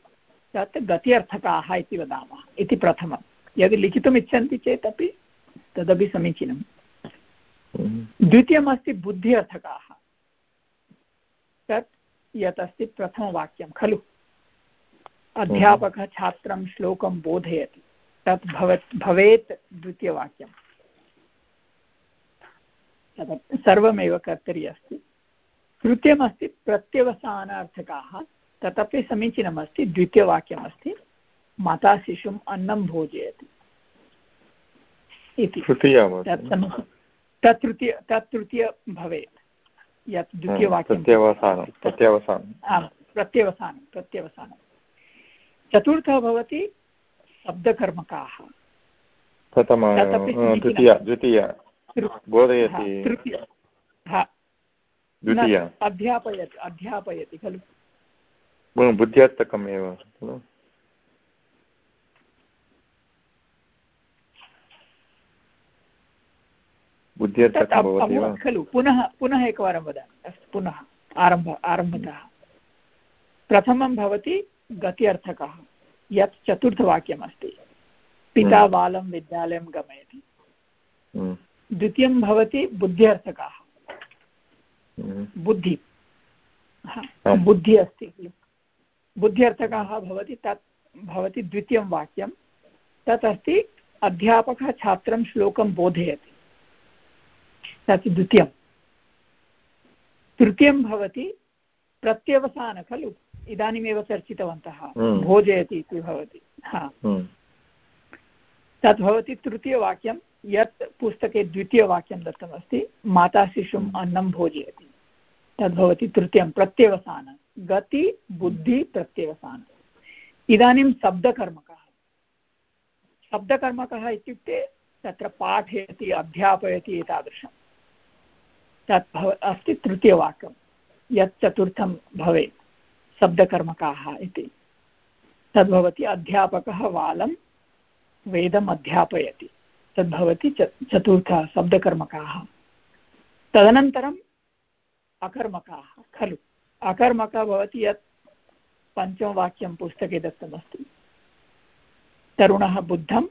तत् गत्यर्थकाः इति वदामः। इति प्रथमं। यदि लिखितुम् इच्छन्ति चेत् अपि तदपि समीचीनं। द्वितीयमस्ति बुद्ध्यर्थकाः तत् यत् अस्ति प्रथमवाक्यं, खलु? अध्यापकः छात्रं श्लोकं बोधयति। तत् भवत्, भवेत् द्वितीयवाक्यं सर्वमेव कर्तरि अस्ति। तृतीयमस्ति प्रत्यवसानार्थकाः तदपि समीचीनमस्ति द्वितीयवाक्यमस्ति माता शिशुम् अन्नं भोजयति। इति। तत् तृतीय तत् तृतीय भवेत्। यत् द्वितीयवाक्यं प्रत्यवसानं प्रत्यवसानं। चतुर्थः भवति शब्दकर्मकाः। बोधयति। अध्यापयति अध्यापयति खलु। बुद्ध्यात्मकम् एव खलु। खलु। पुनः पुनः एकवारं वदामि। अस्तु पुनः। आरंभ आरम्भतः। प्रथमं भवति गत्यर्थकः। यत् चतुर्थवाक्यमस्ति। पिता हम्म। बालं विद्यालयं गमयति। हम्म। द्वितीयं भवति बुद्ध्यर्थकाः। हम्म। बुद्धि। बुद्धि अस्ति खलु। बुद्ध्यर्थकाः भवति तत् भवति द्वितीयं वाक्यं। तत् अस्ति अध्यापकः छात्रं श्लोकं बोधयति। तत् द्वितीयं। तृतीयं भवति प्रत्यवसान खलु। इदानीमेव चर्चितवन्तः। हम्म। भोजयति इति भवति। हा। हम्म। तत् भवति तृतीयवाक्यं यत् पुस्तके द्वितीयवाक्यं दत्तमस्ति माता शिशुम् हम्म। अन्नं भोजयति। तद्भवति तृतीयं प्रत्यवसान। गति बुद्धि प्रत्यवसान। इदानीं शब्दकर्मकः। शब्दकर्मकः इत्युक्ते तत्र पाठयति अध्यापयति एतादृशं। तत् भव अस्ति तृतीयवाक्यं। यत् चतुर्थं भवेत् शब्दकर्मकाः इति। तद्भवति अध्यापकः बालं वेदम् अध्यापयति। तद्भवति चतुर्थः शब्दकर्मकाः। तदनन्तरम् अकर्मकाः, खलु। अकर्मकः भवति यत् पञ्चमवाक्यं पुस्तके दत्तमस्ति। तरुणः बुद्धम्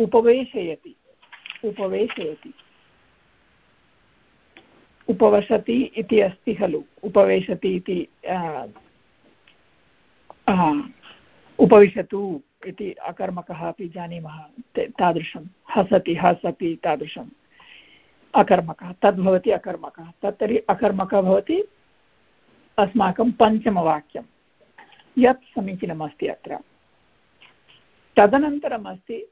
उपवेशयति। उपवेशयति। उपवसति इति अस्ति खलु। उपवेशति इति उपविशतु। इति अकर्मकः अपि जानीमः। तादृशं हसति हसति तादृशम् अकर्मकः। तद्भवति अकर्मकः। तत् तर्हि अकर्मकः भवति अस्माकं पञ्चमवाक्यं। यत् समीचीनमस्ति अत्र। तदनन्तरम् अस्ति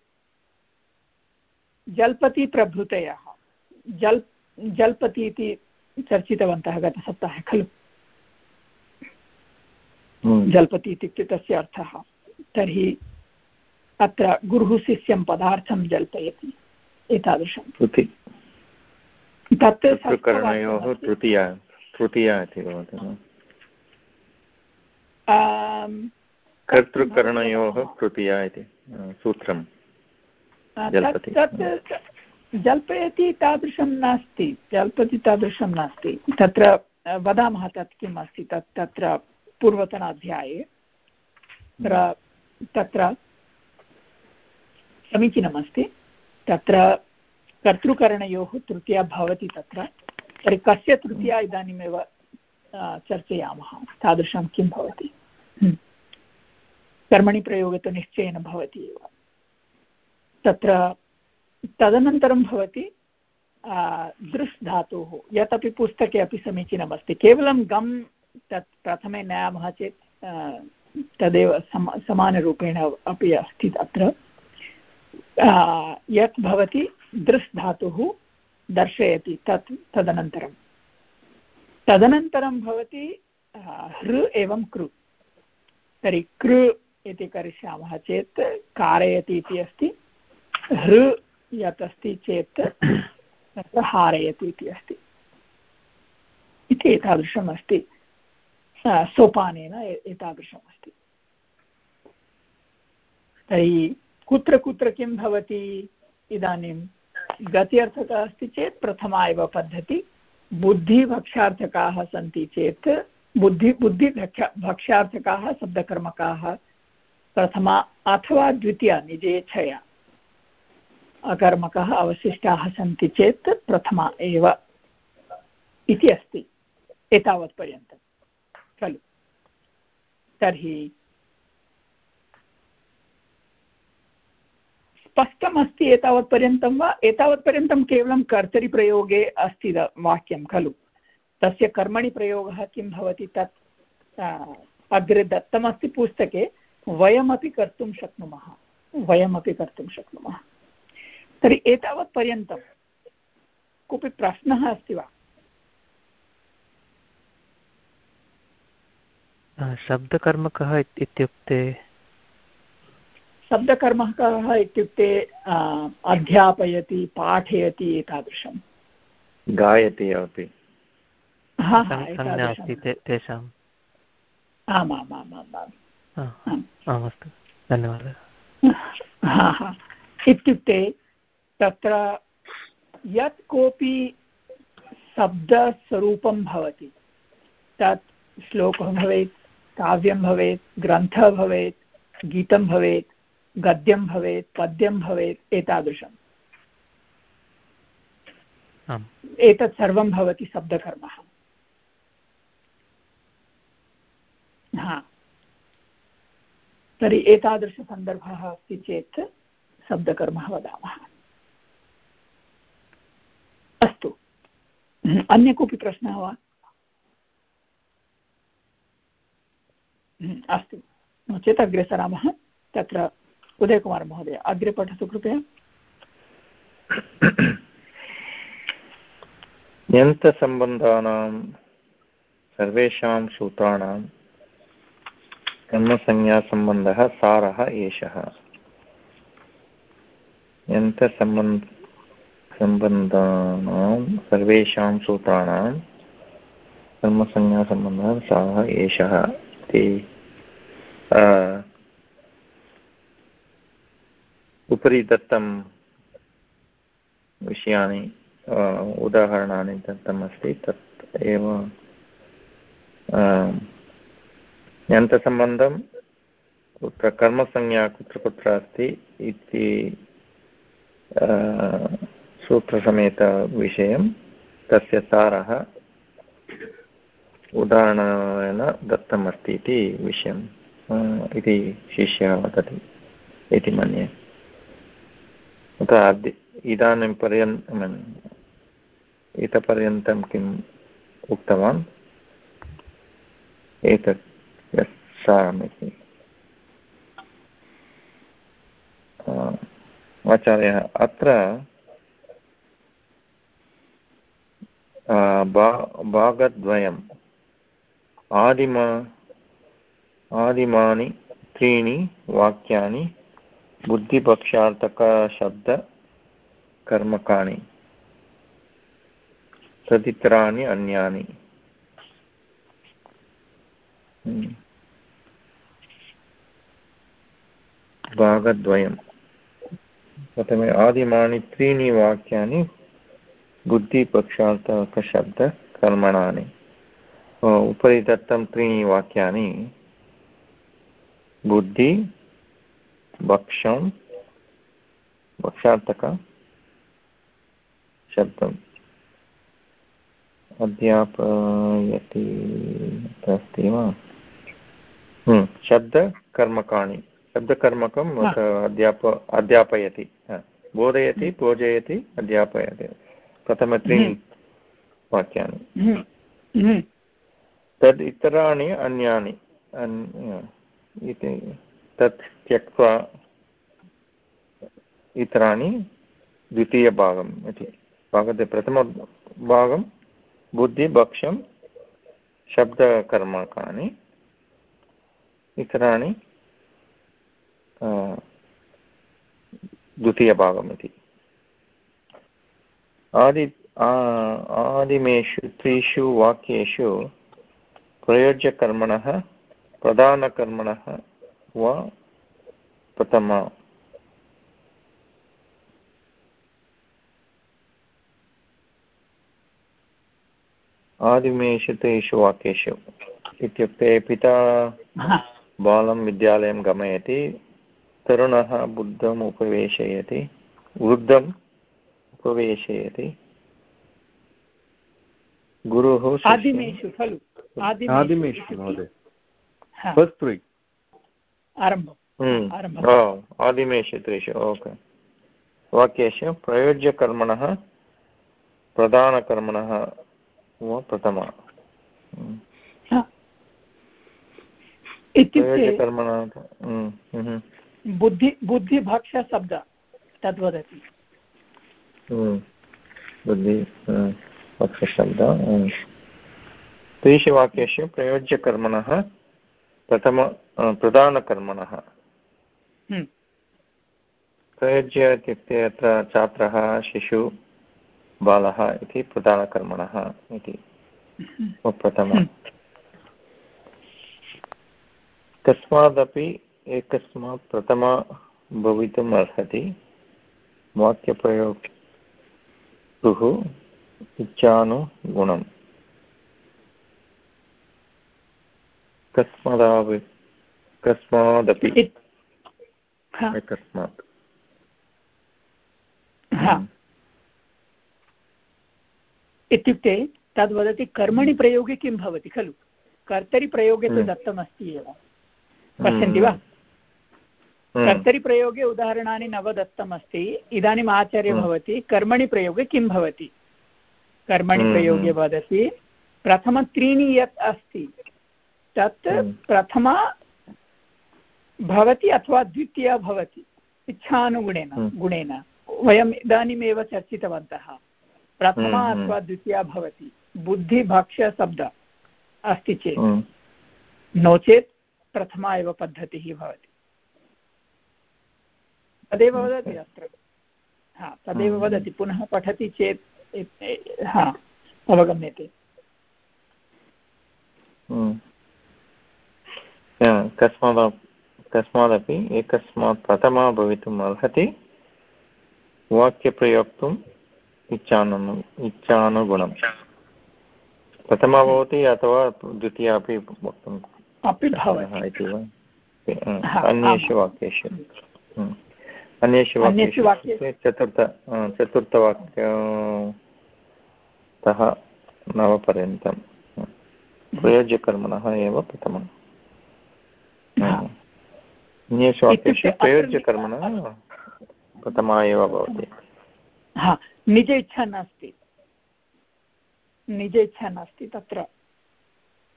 जल्पतिप्रभृतयः। जल् जल्पति इति चर्चितवन्तः गतसप्ताहे खलु। जल्पति इत्युक्ते तस्य अर्थः। तर्हि अत्र गुरुः शिष्यं पदार्थं जल्पयति एतादृशं। तत् तृतीया तृतीया इति भवति कर्तृकरणयोः तृतीया इति सूत्रं जल्पयति तादृशं नास्ति जल्पति तादृशं नास्ति। तत्र वदामः तत् किम् अस्ति तत् तत्र पूर्वतन अध्याये तत्र समीचीनमस्ति तत्र कर्तृकरणयोः तृतीया भवति तत्र। तर्हि कस्य तृतीया इदानीमेव चर्चयामः? तादृशं किं भवति? हम्म। कर्मणि प्रयोगे तु निश्चयेन भवति एव। तत्र तदनन्तरं भवति दृश् धातुः यत् अपि पुस्तके अपि समीचीनमस्ति केवलं गम् तत् प्रथमे नयामः चेत् तदेव सम, समानरूपेण अपि अस्ति अत्र यत् भवति दृश् धातुः दर्शयति तत् तदनन्तरं। तदनन्तरं भवति हृ एवं कृ। तर्हि कृ इति करिष्यामः चेत् कारयति इति अस्ति हृ यत् अस्ति चेत् तत्र हारयति इति अस्ति। इति एतादृशम् अस्ति। सोपानेन एतादृशम् तर्हि कुत्र कुत्र किं भवति? इदानीं गत्यर्थकः अस्ति चेत् प्रथमा एव पद्धति। बुद्धिभक्ष्यार्थकाः सन्ति चेत् बुद्धि बुद्धिभक्ष्या भक्ष्यार्थकाः शब्दकर्मकाः प्रथमा अथवा द्वितीया निजेच्छया अकर्मकः अवशिष्टाः सन्ति चेत् प्रथमा एव इति अस्ति। एतावत्पर्यन्तं खलु। तर्हि स्पष्टमस्ति एतावत्पर्यन्तं वा? एतावत्पर्यन्तं केवलं कर्तरिप्रयोगे अस्ति वाक्यं, खलु? तस्य कर्मणि प्रयोगः किं भवति तत् अग्रे दत्तमस्ति पुस्तके, वयमपि कर्तुं शक्नुमः। वयमपि कर्तुं शक्नुमः। तर्हि एतावत्पर्यन्तं कोऽपि प्रश्नः अस्ति वा? शब्दकर्मकः इत्युक्ते शब्दकर्मः कः इत्युक्ते अध्यापयति पाठयति एतादृशं। गायति अपि। तेषाम्। आमामामाम् अस्तु। धन्यवादः। इत्युक्ते तत्र यत् कोऽपि शब्दस्वरूपं भवति तत् श्लोकः भवेत् काव्यं भवेत् ग्रन्थः भवेत् गीतं भवेत् गद्यं भवेत् पद्यं भवेत् एतादृशम्। एतत् सर्वं भवति शब्दकर्मः। हा। तर्हि एतादृशसन्दर्भः अस्ति चेत् शब्दकर्मः वदामः। अस्तु। अन्य कोऽपि प्रश्नः वा? अस्तु। नो चेत् अग्रे सरामः। तत्र उदयकुमार महोदय अग्रे पठतु कृपया यन्त्रसम्बन्धानां सर्वेषां सूत्राणां कर्मसंज्ञासम्बन्धः सारः एषः। यन्त्रसम्बन्ध सम्बन्धानां सर्वेषां सूत्राणां कर्मसंज्ञासम्बन्धः सारः एषः। इति उपरि दत्तं विषयानि उदाहरणानि दत्तमस्ति, तत् एव यन्त्रसम्बन्धं कुत्र कर्मसंज्ञा कुत्र कुत्र अस्ति इति सूत्रसमेतविषयं तस्य सारः उदाहरणेन दत्तमस्ति इति विषयम् इति शिष्यः वदति, इति मन्ये। अतः अद्य इदानीं पर्यन्तं इतपर्यन्तं किम् उक्तवान्? एतत् सारमिति आचार्यः, अत्र भागद्वयम्। आदिम आदिमानि, त्रीणि वाक्यानि बुद्धिपक्षार्थकशब्दकर्मकाणि तदितराणि अन्यानि। हम्म। भागद्वयं प्रथमे आदिमानि त्रीणि वाक्यानि बुद्धिपक्षार्थकशब्दकर्मणानि उपरि दत्तं त्रीणि वाक्यानि। बुद्धि भक्षं भक्षार्थक शब्दम्। अध्यापयति अस्ति वा? हम्म, शब्दकर्मकाणि शब्दकर्मकम् अध्याप अध्यापयति। बोधयति पूजयति अध्यापयति। प्रथमत्रीणि हम्म। वाक्यानि। हम्म, तद् इतराणि अन्यानि। इति तत् त्यक्त्वा इतराणि द्वितीयभागम् इति। भागते प्रथमभागं बुद्धिभक्ष्यं शब्दकर्मकानि इतराणि द्वितीयभागमिति आदि आदिमेषु, त्रिषु वाक्येषु प्रयोज्यकर्मणः, प्रधानकर्मणः वा प्रथमा। आदिमेषु तेषु वाक्येषु इत्युक्ते पिता बालं विद्यालयं गमयति तरुणः बुद्धम् उपवेशयति वृद्धम् उपवेशयति गुरुः आदिमेषु खलु। आदिमेषु महोदय। आरम्भम्। आदिमेषु त्रिषु ओके वाक्येषु प्रयोज्यकर्मणः प्रधानकर्मणः वा प्रथमा। इत्युक्ते बुद्धि बुद्धिभक्षशब्द तद्वदति बुद्धि पक्षशब्द तेषु वाक्येषु प्रयोज्यकर्मणः प्रथम प्रधानकर्मणः। प्रयोज्य इत्युक्ते अत्र छात्रः शिशु बालः इति प्रधानकर्मणः इति। प्रथम कस्मादपि एकस्मात् प्रथमा भवितुम् अर्हति। वाक्यप्रयोक्तुः इच्छानुगुणम्। कस्मादापि कस्मादपि एकस्मात्। इत्युक्ते तद्वदति कर्मणि प्रयोगे किं भवति खलु? कर्तरिप्रयोगे तु दत्तमस्ति एव। पश्यन्ति वा? कर्तरिप्रयोगे उदाहरणानि नव दत्तमस्ति। इदानीम् आचार्य भवति कर्मणि प्रयोगे किं भवति? कर्मणि प्रयोगे वदति प्रथमत्रीणि यत् अस्ति तत् प्रथमा भवति अथवा द्वितीया भवति इच्छानुगुणेन गुणेन। वयम् इदानीमेव चर्चितवन्तः। प्रथमा अथवा द्वितीया भवति बुद्धिभक्ष्यशब्द अस्ति चेत्। नो चेत् प्रथमा एव पद्धतिः भवति। तदेव वदति अत्र। हा तदेव वदति। पुनः पठति चेत् हा अवगम्यते। कस्मात् कस्मादपि एकस्मात् प्रथमा भवितुम् अर्हति। वाक्यप्रयोक्तुम् इच्छानु इच्छानुगुणं प्रथमा भवति अथवा द्वितीया अपि वक्तुं इति वा? अन्येषु वाक्येषु। अन्येषु वाक्येषु चतुर्थ चतुर्थवाक्यतः नवपर्यन्तं। प्रयोज्यकर्मणः एव प्रथमम्। अन्येषु वाक्येषु प्रयोज्यकर्मणः प्रथमा एव भवति। हा निज इच्छा नास्ति। निज इच्छा नास्ति तत्र।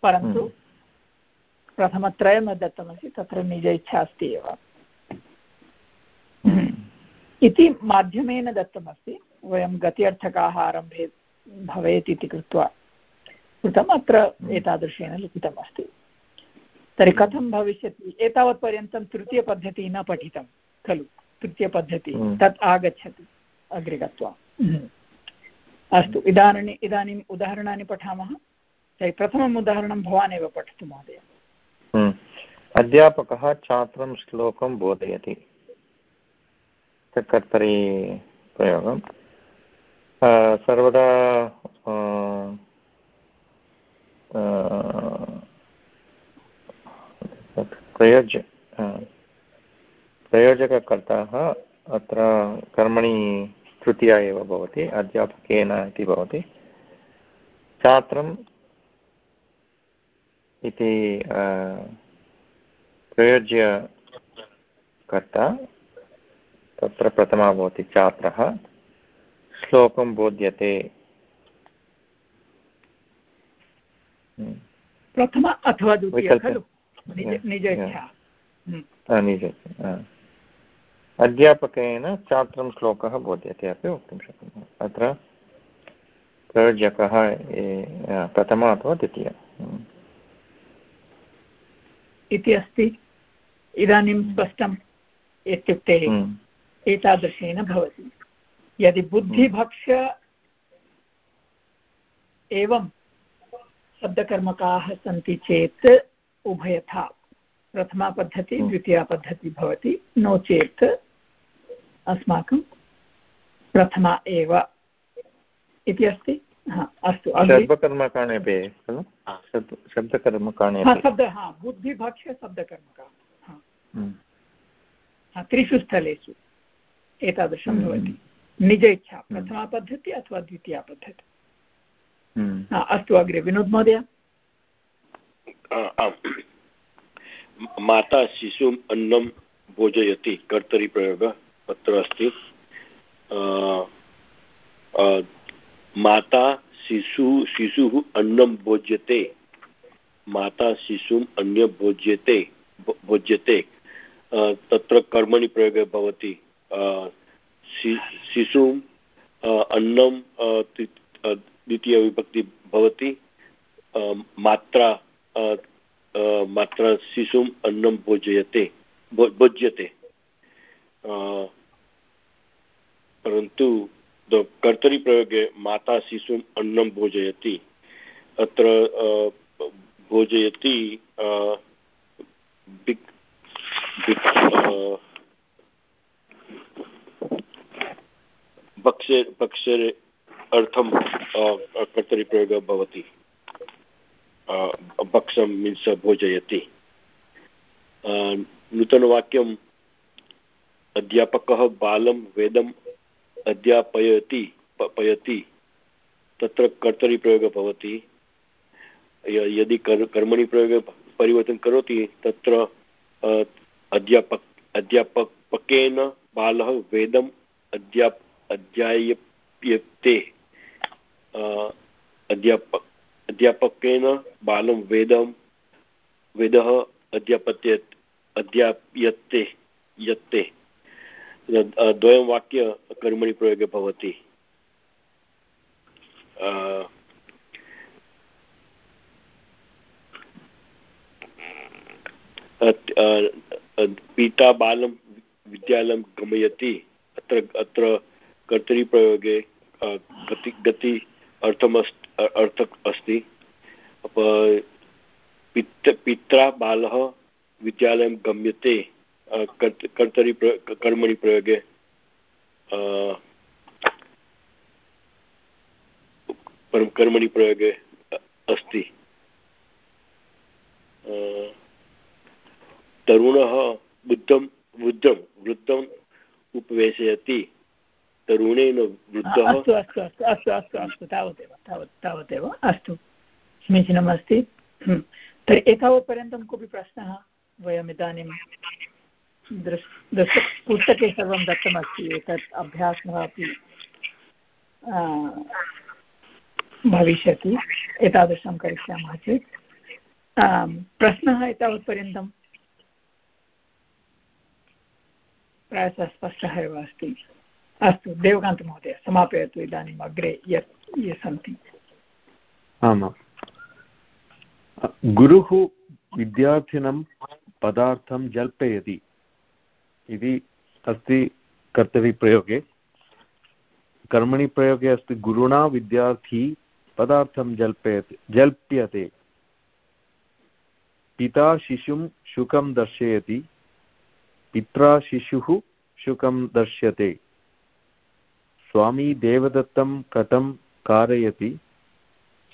परन्तु प्रथमत्रयं दत्तमस्ति तत्र निज इच्छा अस्ति एव। इति माध्यमेन दत्तमस्ति वयं गत्यर्थकाः आरम्भे भवेत् इति कृत्वा। कृतम् अत्र एतादृशेन लिखितमस्ति। तर्हि कथं भविष्यति? एतावत्पर्यन्तं तृतीयपद्धतिः न पठितं खलु? तृतीयपद्धतिः हम्म। तत् आगच्छति अग्रे गत्वा। अस्तु इदानीम् इदानीम् उदाहरणानि पठामः। तर्हि प्रथमम् उदाहरणं भवान् एव पठतु महोदय। हम्म। अध्यापकः छात्रं श्लोकं बोधयति। कर्तरि प्रयोगं सर्वदा प्रयोज्य प्रयोजककर्ताः अत्र कर्मणि तृतीया एव भवति अध्यापकेन इति भवति। छात्रं इति प्रयोज्यकर्ता तत्र प्रथमा भवति छात्रः। श्लोकं बोध्यते। प्रथम अथवा द्वितीय खलु? निज इच्छा अध्यापकेन छात्रं श्लोकः बोध्यते अपि वक्तुं शक्नुमः। अत्र प्रयोजकः प्रथम अथवा द्वितीय। इति अस्ति। इदानीं स्पष्टम् इत्युक्ते एतादृशेन भवति। यदि बुद्धिभक्ष एवं शब्दकर्मकाः सन्ति चेत् उभयथा। प्रथमा पद्धतिः हम्म। द्वितीया पद्धतिः भवति। नो चेत् अस्माकं प्रथमा एव इति अस्ति। अस्तु शब्दकर्मकाणे अपि खलु? शब्दकर्मकाणे शब्द हा बुद्धिभक्ष्य हम्म। त्रिषु स्थलेषु एतादृशं हम्म। भवति। निज इच्छा प्रथमा पद्धतिः अथवा द्वितीया पद्धतिः। अस्तु अग्रे विनोद् महोदय। माता शिशुम् अन्नं भोजयति कर्तरिप्रयोगः अत्र अस्ति। माता शिशु, शिशुः अन्नं भोज्यते। माता शिशुम् अन्य भोज्यते भोज्यते। तत्र कर्मणि प्रयोगः भवति। शिशुम् अन्नं द्वितीयविभक्ति भवति। मात्रा मात्रा शिशुम् अन्नं भोजयते भोज्यते। परन्तु कर्तरिप्रयोगे माता शिशुम् अन्नं भोजयति। अत्र भोजयति भक्षे भक्षे अर्थं कर्तरिप्रयोगः भवति। भक्षं मीन्स् भोजयति। नूतनवाक्यम्, अध्यापकः बालं वेदम् अध्यापयति पयति, तत्र कर्तरिप्रयोगः भवति। यदि कर्, कर्मणि प्रयोगः परिवर्तनं करोति, तत्र अध्यापक अध्यापकेन बालः वेदम् अध्याप, अध्यायप्यते। अध्यापक अध्यापकेन बालं वेदं वेदः अध्यापत्य अध्याप्यते यत्ते। द्वयं वाक्य कर्मणि प्रयोगे भवति। पिता बालं विद्यालयं गमयति। अत्र अत्र कर्तरिप्रयोगे गति गति अर्थमस् अर्थ अस्ति। पित्रा बालः विद्यालयं गम्यते कर्तरि कर्मणि प्रयोगे। परं कर्मणि प्रयोगे अस्ति। तरुणः बुद्धं वृद्धं वृद्धम् उपवेशयति। तरुणेन वृद्धः। अस्तु अस्तु अस्तु अस्तु अस्तु अस्तु, तावदेव तावत् तावदेव, अस्तु। समीचीनमस्ति तर्हि एतावत्पर्यन्तं कोऽपि प्रश्नः वयम् इदानीं दृश् दृश् पुस्तके सर्वं दत्तमस्ति, एतत् अभ्यासः अपि भविष्यति। एतादृशं करिष्यामः चेत्। प्रश्नः एतावत्पर्यन्तं प्रायशः स्पष्टः एव अस्ति। अस्तु, देवकान्तमहोदय, समापयतु इदानीम् अग्रे यत्, ये सन्ति। आमां गुरुः विद्यार्थिनं पदार्थं जल्पयति इति अस्ति कर्तरिप्रयोगे कर्मणि प्रयोगे अस्ति, गुरुणा विद्यार्थी पदार्थं जल्पयति, जल्प्यते। पिता शिशुं शुकं दर्शयति, पित्रा शिशुः शुकं दर्श्यते। स्वामी देवदत्तं कटं कारयति।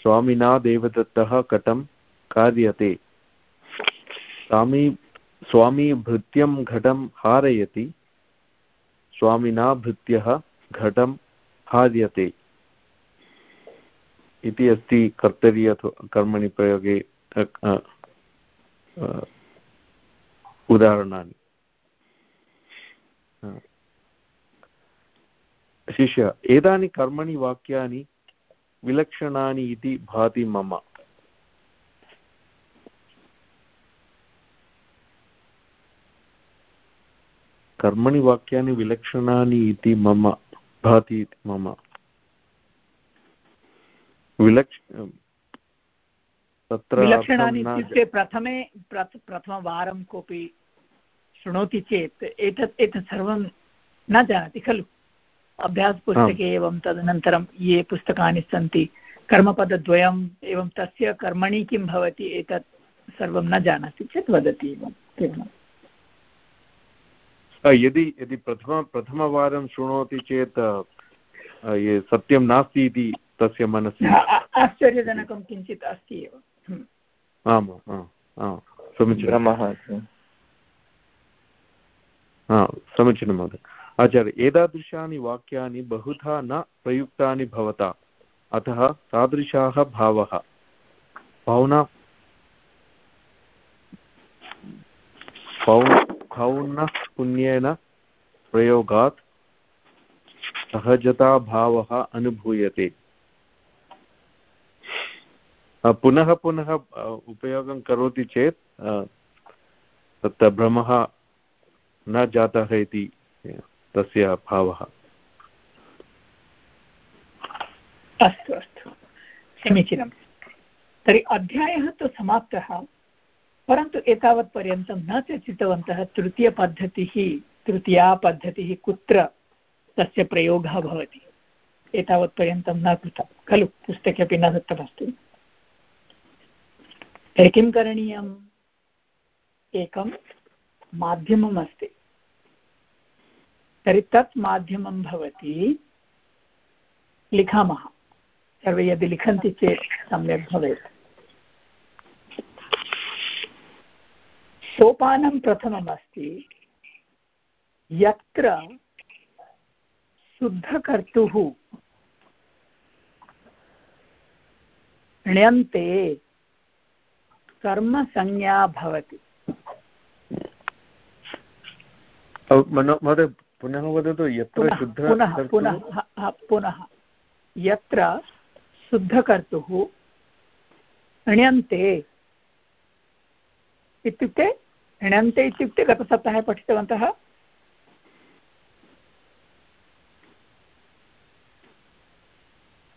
स्वामिना देवदत्तः कटं कार्यते। स्वामी स्वामी भृत्यं घटं हारयति। स्वामिना भृत्यः घटं हार्यते। इति अस्ति कर्तरि अथवा कर्मणि प्रयोगे उदाहरणानि। शिष्य एतानि कर्मणि वाक्यानि विलक्षणानि इति भाति मम। कर्मणि वाक्यानि विलक्षणानि इति मम भाति मम। विलक्ष तत्र विलक्षणानि इत्युक्ते प्रथमे प्रथमवारं कोऽपि शृणोति चेत् एतत् एतत् सर्वं न जानाति खलु? अभ्यासपुस्तके एवं तदनन्तरं ये पुस्तकानि सन्ति कर्मपदद्वयम् एवं तस्य कर्मणि किं भवति एतत् सर्वं न जानाति चेत् वदति एवं केवलं यदि यदि प्रथम प्रथमवारं शृणोति चेत् सत्यं नास्ति इति तस्य मनसि। आश्चर्यजनकं किञ्चित् अस्ति एव। आम् समीचीनं समीचीनं महोदय। आचार्य एतादृशानि वाक्यानि बहुधा न प्रयुक्तानि भवता। अतः तादृशाः भावः। भावना पौनःपुण्येन प्रयोगात् सहजताभावः अनुभूयते। पुनः पुनः उपयोगं करोति चेत् तत्र भ्रमः न जातः इति तस्य भावः अस्तु अस्तु। समीचीनं। तर्हि अध्यायः तु समाप्तः, परन्तु एतावत्पर्यन्तं न चर्चितवन्तः तृतीयपद्धतिः, तृतीया पद्धतिः कुत्र तस्य प्रयोगः भवति। एतावत्पर्यन्तं न कृतं। खलु, पुस्तके अपि न दत्तमस्ति। तर्हि किं करणीयम्? एकं माध्यमम् अस्ति तर्हि तत् माध्यमं भवति लिखामः। सर्वे यदि लिखन्ति चेत् सम्यक् भवेत्। सोपानं प्रथममस्ति, यत्र शुद्धकर्तुः ण्यन्ते कर्मसंज्ञा भवति। महोदय पुनः वदतु यत्र पुनः पुनः पुनः यत्र शुद्धकर्तुः ण्यन्ते इत्युक्ते ण्यन्ते इत्युक्ते गतसप्ताहे पठितवन्तः।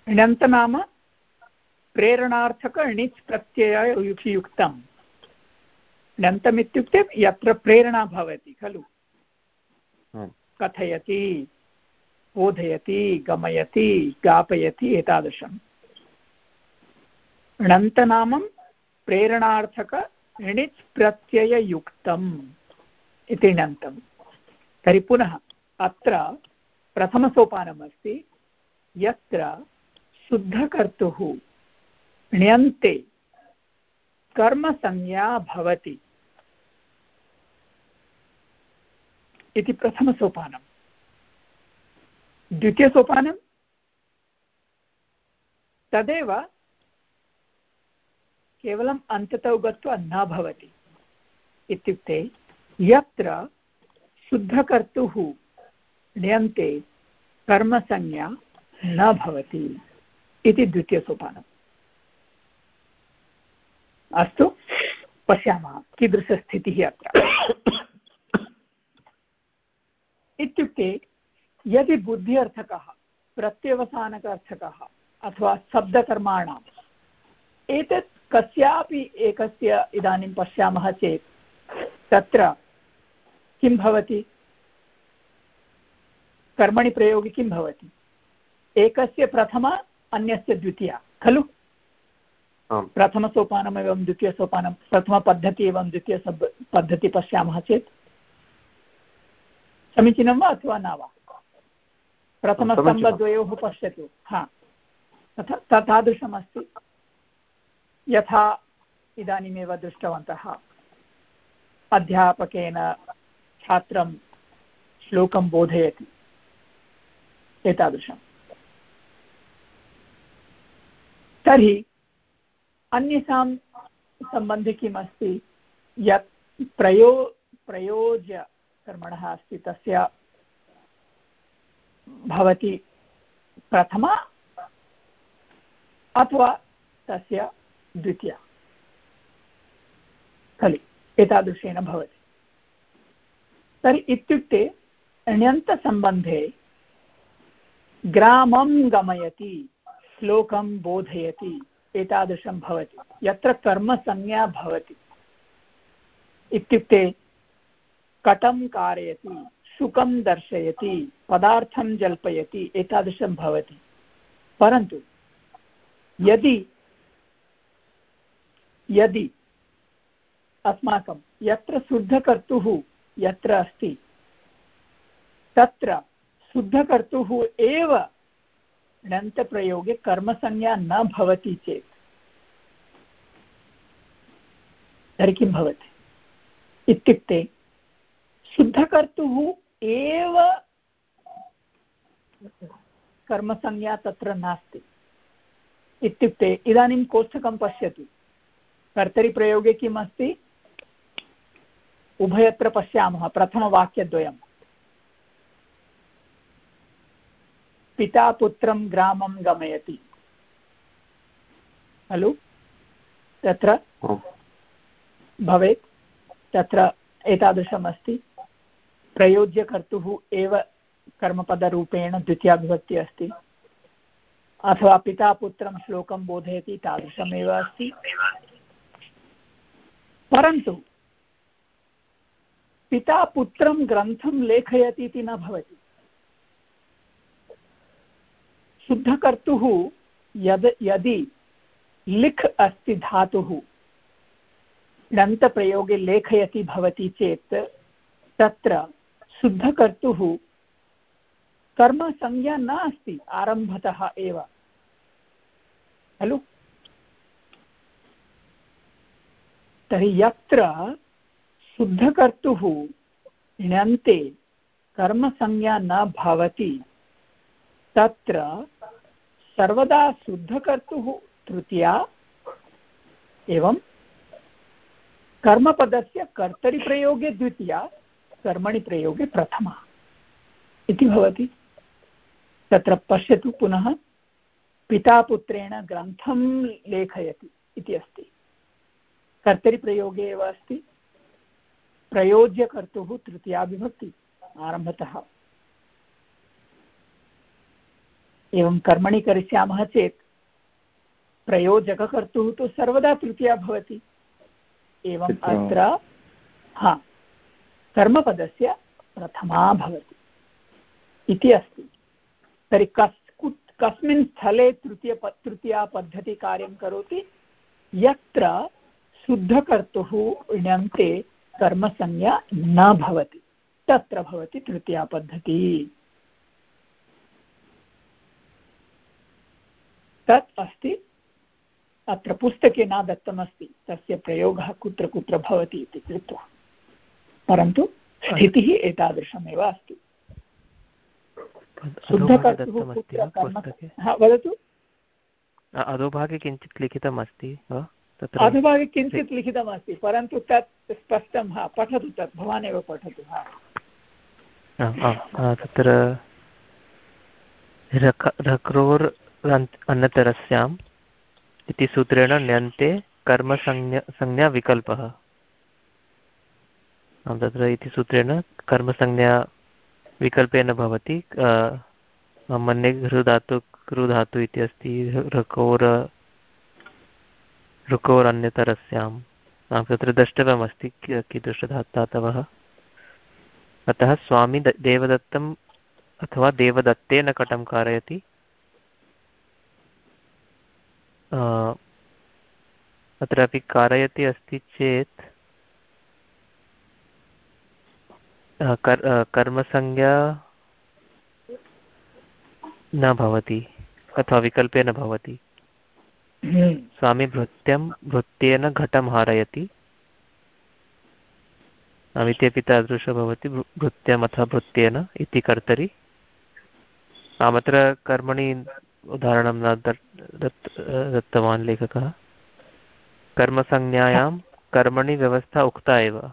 ण्यन्त नाम प्रेरणार्थक णिच् प्रत्यययुक्तं ण्यन्तमित्युक्ते यत्र प्रेरणा भवति खलु। कथयति, बोधयति, गमयति, ज्ञापयति एतादृशम्। णन्तनामं प्रेरणार्थक णिच् प्रत्यययुक्तम् इति णन्तम् तर्हि पुनः अत्र प्रथमसोपानमस्ति, यत्र शुद्धकर्तुः ण्यन्ते कर्मसंज्ञा भवति। इति प्रथमसोपानं द्वितीयसोपानं तदेव केवलम् अन्ततौ गत्वा न भवति। इत्युक्ते यत्र शुद्धकर्तुः ण्यन्ते कर्मसंज्ञा न भवति इति द्वितीयसोपानम्। अस्तु, पश्यामः, कीदृशस्थितिः अत्र? इत्युक्ते यदि बुद्धि अर्थकः प्रत्यवसानक अथवा शब्दकर्माणाम् एतत् कस्यापि एकस्य इदानीं पश्यामः चेत् तत्र किं भवति? कर्मणि प्रयोगे किं भवति? एकस्य प्रथमा अन्यस्य द्वितीया खलु? प्रथमसोपानम् एवं द्वितीयसोपानं प्रथमपद्धति एवं द्वितीयसब् पद्धति पश्यामः चेत् समीचीनं वा अथवा न वा? प्रथमस्तम्भद्वयोः पश्यतु। हा। तथा तादृशमस्ति। यथा इदानीमेव दृष्टवन्तः। अध्यापकेन छात्रं श्लोकं बोधयति। एतादृशम्। तर्हि अन्येषां सम्बन्धे किमस्ति? यत् प्रयो प्रयोज्य कर्मणः अस्ति, तस्य भवति प्रथमा अथवा तस्य द्वितीया। खलु, एतादृशेन भवति। तर्हि इत्युक्ते ण्यन्तसम्बन्धे ग्रामं गमयति, श्लोकं बोधयति, एतादृशं भवति। यत्र कर्मसंज्ञा भवति। इत्युक्ते कटं कारयति शुकं दर्शयति, पदार्थं जल्पयति, एतादृशं भवति। परन्तु, यदि यदि अस्माकं यत्र शुद्धकर्तुः यत्र अस्ति, तत्र शुद्धकर्तुः एव णन्तप्रयोगे कर्मसंज्ञा न भवति चेत्, तर्हि किं भवति? इत्युक्ते शुद्धकर्तुः एव कर्मसंज्ञा तत्र नास्ति। इत्युक्ते इदानीं कोष्ठकं पश्यतु। कर्तरिप्रयोगे किम् अस्ति? उभयत्र पश्यामः प्रथमवाक्यद्वयं पिता पुत्रं ग्रामं गमयति। खलु? तत्र? भवेत्? तत्र एतादृशमस्ति? प्रयोज्यकर्तुः एव कर्मपदरूपेण द्वितीयाविभक्तिः अस्ति। अथवा पिता पुत्रं श्लोकं बोधयति तादृशमेव अस्ति। परन्तु पिता पुत्रं ग्रन्थं लेखयति इति न भवति। शुद्धकर्तुः यद् यदि लिख् अस्ति धातुः दन्तप्रयोगे लेखयति भवति चेत् तत्र शुद्धकर्तुः। कर्मसंज्ञा न अस्ति आरम्भतः एव। खलु? तर्हि यत्र शुद्धकर्तुः ण्यन्ते कर्मसंज्ञा न भवति, तत्र सर्वदा शुद्धकर्तुः तृतीया एवं कर्मपदस्य कर्तरिप्रयोगे द्वितीया कर्मणि प्रयोगे प्रथमा। इति भवति। तत्र पश्यतु पुनः पिता पुत्रेण ग्रन्थं लेखयति इति अस्ति। कर्तरिप्रयोगे एव अस्ति। प्रयोज्यकर्तुः तृतीया विभक्ति आरम्भतः। एवं कर्मणि करिष्यामः चेत् प्रयोजककर्तुः तु सर्वदा तृतीया भवति। एवम् अत्र हा। कर्मपदस्य प्रथमा भवति। इति अस्ति। तर्हि कस् कस्मिन् स्थले तृतीय तृतीया पद्धति कार्यं करोति, यत्र शुद्धकर्तुः इण्यन्ते कर्मसंज्ञा न भवति। तत्र भवति तृतीया पद्धतिः। तत् अस्ति। अत्र पुस्तके न दत्तमस्ति। तस्य प्रयोगः कुत्र कुत्र भवति इति कृत्वा। परन्तु स्थितिः एतादृशमेव अस्ति। वदतु। अधोभागे किञ्चित् लिखितमस्ति अधोभागे किञ्चित् लिखितमस्ति परन्तु तत् स्पष्टं हा पठतु तत् भवान् एव पठतु हा। तत्र रक्रोर् अन्नतरस्याम् इति सूत्रेण ण्यन्ते कर्मसंज्ञा संज्ञाविकल्पः। तत्र इति सूत्रेण कर्मसंज्ञा विकल्पेन भवति मन्ये घृधातु कृधातु इति अस्ति ऋकोर ऋकोरन्यतरस्याम् तत्र द्रष्टव्यमस्ति कीदृशधातवः अतः स्वामी देवदत्तम् अथवा देवदत्तेन कटं कारयति। अत्रापि कारयति अस्ति चेत् कर् कर्मसंज्ञा न भवति अथवा विकल्पे न भवति। स्वामी भृत्यं भृत्येन घटं हारयति। इत्यपि तादृशः भवति भृत्यम् अथवा भृत्येन इति कर्तरि। आमत्र कर्मणि उदाहरणं न दत्तवान् लेखकः। कर्मसंज्ञायां कर्मणि व्यवस्था उक्ता एव।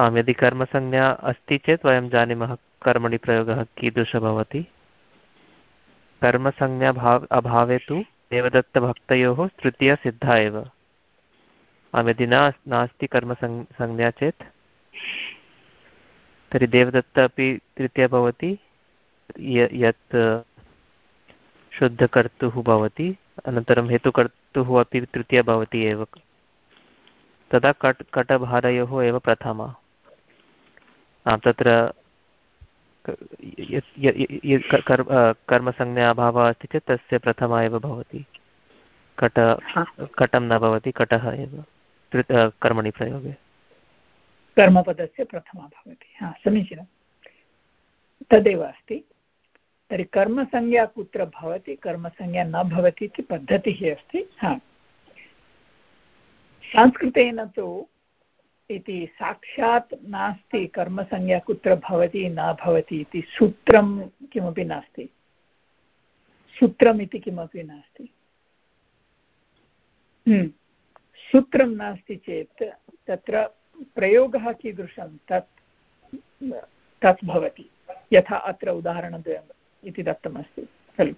आम्, यदि कर्मसंज्ञा अस्ति चेत् वयं जानीमः कर्मणि प्रयोगः कीदृशः भवति? कर्मसंज्ञा भाव अभावे तु देवदत्तभक्तयोः तृतीया सिद्धा एव। आम्, यदि न नास्ति कर्मसंज्ञा चेत्, तर्हि देवदत्त अपि तृतीया भवति यत् शुद्धकर्तुः भवति, अनन्तरं हेतुकर्तुः अपि तृतीया भवति एव। तदा कट् कटभारयोः एव प्रथमा। तत्र कर्मसंज्ञा अभावः अस्ति चेत् तस्य प्रथमा एव भवति। कट कटं न भवति कटः एव कर्मणि प्रयोगे। कर्मपदस्य प्रथमा भवति हा समीचीनं। तदेव अस्ति। तर्हि कर्मसंज्ञा कुत्र भवति कर्मसंज्ञा न भवति इति पद्धतिः अस्ति हा। संस्कृतेन तु इति साक्षात् नास्ति, कर्मसंज्ञा कुत्र भवति, न भवति इति सूत्रं किमपि नास्ति। सूत्रम् इति किमपि नास्ति। हम्म। सूत्रं नास्ति चेत् तत्र प्रयोगः कीदृशं, तत् तत् भवति। यथा अत्र उदाहरणद्वयम् इति दत्तमस्ति, खलु।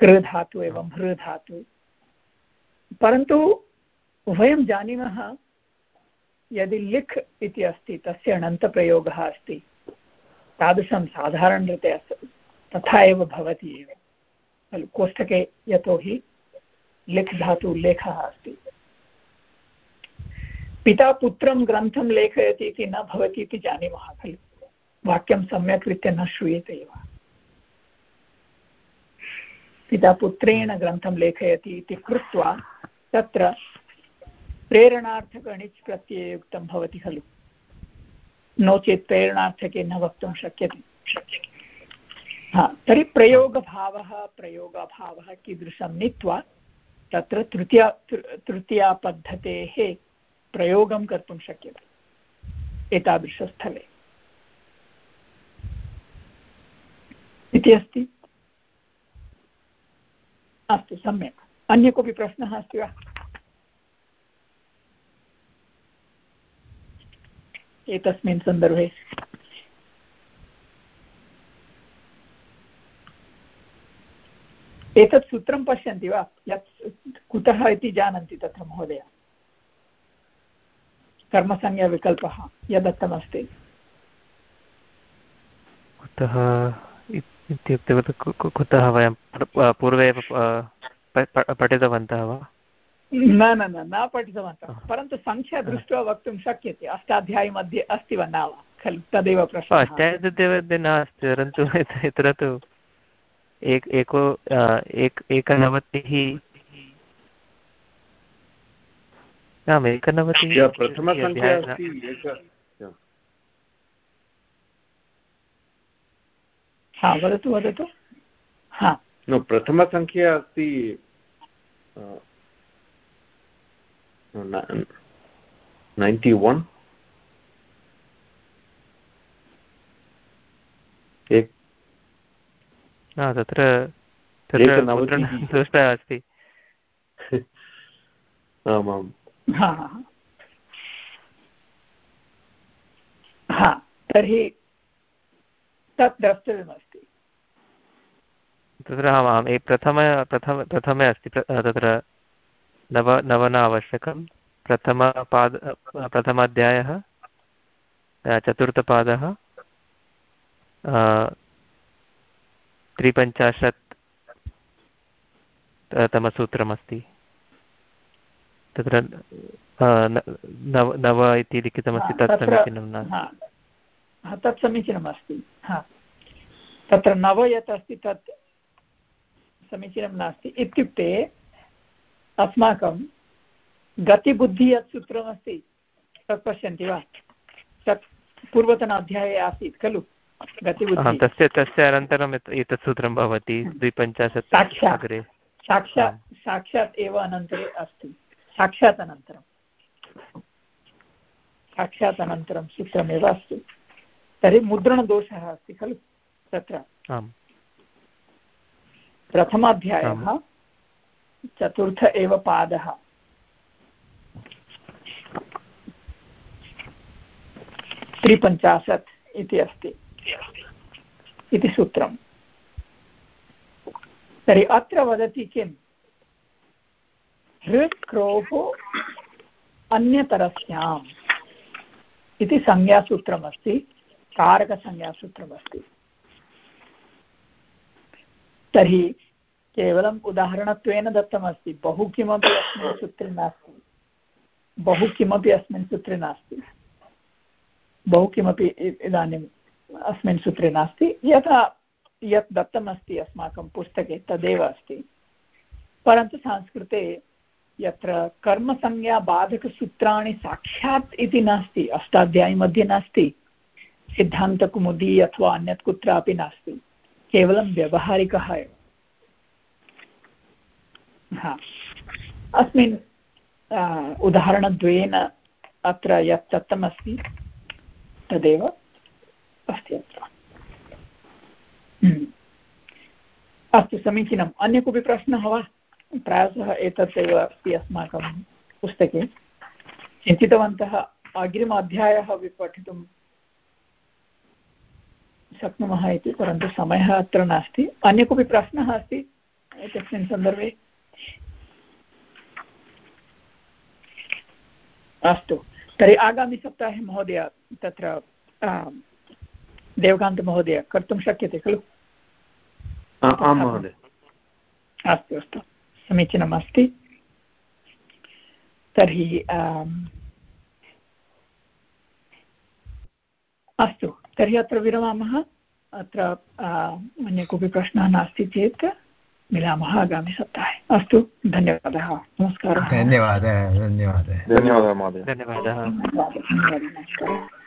कृधातु एवं हृधातु। परन्तु वयं जानीमः यदि लिख् इति अस्ति, तस्य अनन्तप्रयोगः अस्ति। तादृशं साधारणरीत्या तथा एव भवति एव। खलु, कोष्ठके यतोहि लिख् धातु लेखः अस्ति। पिता पुत्रं ग्रन्थं लेखयति इति न भवति इति जानीमः, खलु। वाक्यं सम्यक् रीत्या न श्रूयते एव। पिता पुत्रेण ग्रन्थं लेखयति इति कृत्वा तत्र प्रेरणार्थकणिच् प्रत्यययुक्तं भवति खलु। नो चेत् प्रेरणार्थके न वक्तुं शक्यते। हा, तर्हि प्रयोगभावः प्रयोगभावः कीदृशं नीत्वा तत्र तृतीया तृतीयापद्धतेः प्रयोगं कर्तुं शक्यते। एतादृशस्थले। इति अस्ति? अस्तु, सम्यक्। अन्य कोऽपि प्रश्नः अस्ति वा? एतस्मिन् सन्दर्भे। एतत् सूत्रं पश्यन्ति वा? यत् कुतः इति जानन्ति तत्र महोदय। कर्मसंज्ञाविकल्पः यदत्तमस्ति कुतः इत्युक्ते कुतः वयं पूर्वे एव पठितवन्तः वा? न न न न पठितवन्तः परन्तु सङ्ख्या दृष्ट्वा वक्तुं शक्यते। अष्टाध्यायीमध्ये अस्ति वा न वा? खलु तदेव प्रश्नः। अष्टाध्यायमध्ये नास्ति परन्तु यत्र तु एक एको एक एकनवतिः आम् एकनवतिः प्रथमसङ्ख्या हा वदतु वदतु। हा। प्रथमसङ्ख्या अस्ति तत्र अस्ति आमाम् हा तर्हि तत् द्रष्टव्यमस्ति तत्र आमाम् प्रथम प्रथम प्रथमे अस्ति तत्र नव नव न आवश्यकं प्रथमपाद प्रथमाध्यायः चतुर्थपादः त्रिपञ्चाशत् तमसूत्रमस्ति। तत्र नव नव इति लिखितमस्ति तत् समीचीनं नास्ति। तत् समीचीनमस्ति तत्र नव यत् अस्ति तत् समीचीनं नास्ति। इत्युक्ते अस्माकं गतिबुद्धिः यत् सूत्रमस्ति तत् पश्यन्ति वा? तत् पूर्वतन अध्याये आसीत् खलु गतिबुद्धिः। तस्य तस्य अनन्तरम् एतत् सूत्रं भवति द्विपञ्चाशत् साक्षात् साक्षात् साक्षात् एव अनन्तरे अस्ति। साक्षात् अनन्तरं। साक्षात् अनन्तरं सूत्रमेव अस्ति। तर्हि मुद्रणदोषः अस्ति खलु तत्र। प्रथमाध्यायः चतुर्थ एव पादः। त्रिपञ्चाशत् इति अस्ति। इति सूत्रम्। तर्हि अत्र वदति किम् हृक्रोः अन्यतरस्याम् इति संज्ञासूत्रमस्ति, कारकसंज्ञासूत्रमस्ति। तर्हि केवलम् उदाहरणत्वेन दत्तमस्ति। बहु किमपि अस्मिन् सूत्रे नास्ति। बहु किमपि अस्मिन् सूत्रे नास्ति। बहु किमपि इदानीम् अस्मिन् सूत्रे नास्ति। यथा यत् दत्तमस्ति अस्माकं पुस्तके तदेव अस्ति। परन्तु संस्कृते यत्र कर्मसंज्ञाबाधकसूत्राणि साक्षात् इति नास्ति, अष्टाध्यायीमध्ये नास्ति, सिद्धान्तकुमुदी अथवा अन्यत् कुत्रापि नास्ति। केवलं व्यवहारिकः एव। अस्मिन् उदाहरणद्वयेन अत्र यत् दत्तमस्ति, तदेव अस्ति अत्र। हम्म। अस्तु, समीचीनम्। अन्य कोऽपि प्रश्नः वा? प्रायशः एतत् एव अस्ति अस्माकं पुस्तके। चिन्तितवन्तः अग्रिम अध्यायः अपि पठितुं शक्नुमः इति, परन्तु समयः अत्र नास्ति। अन्य कोऽपि प्रश्नः अस्ति? एतस्मिन् सन्दर्भे अस्तु। तर्हि आगामिसप्ताहे महोदय तत्र देवकान्तमहोदय कर्तुं शक्यते खलु? आं महोदय। अस्तु अस्तु। समीचीनम् अस्ति। तर्हि अस्तु। तर्हि अत्र विरमामः। अत्र अन्य कोऽपि प्रश्नः नास्ति चेत्। मिलामः आगामिसप्ताहे अस्तु धन्यवादः। नमस्कारः। धन्यवादः धन्यवादः। धन्यवादः महोदय। धन्यवादः। धन्यवादः नमस्कारः।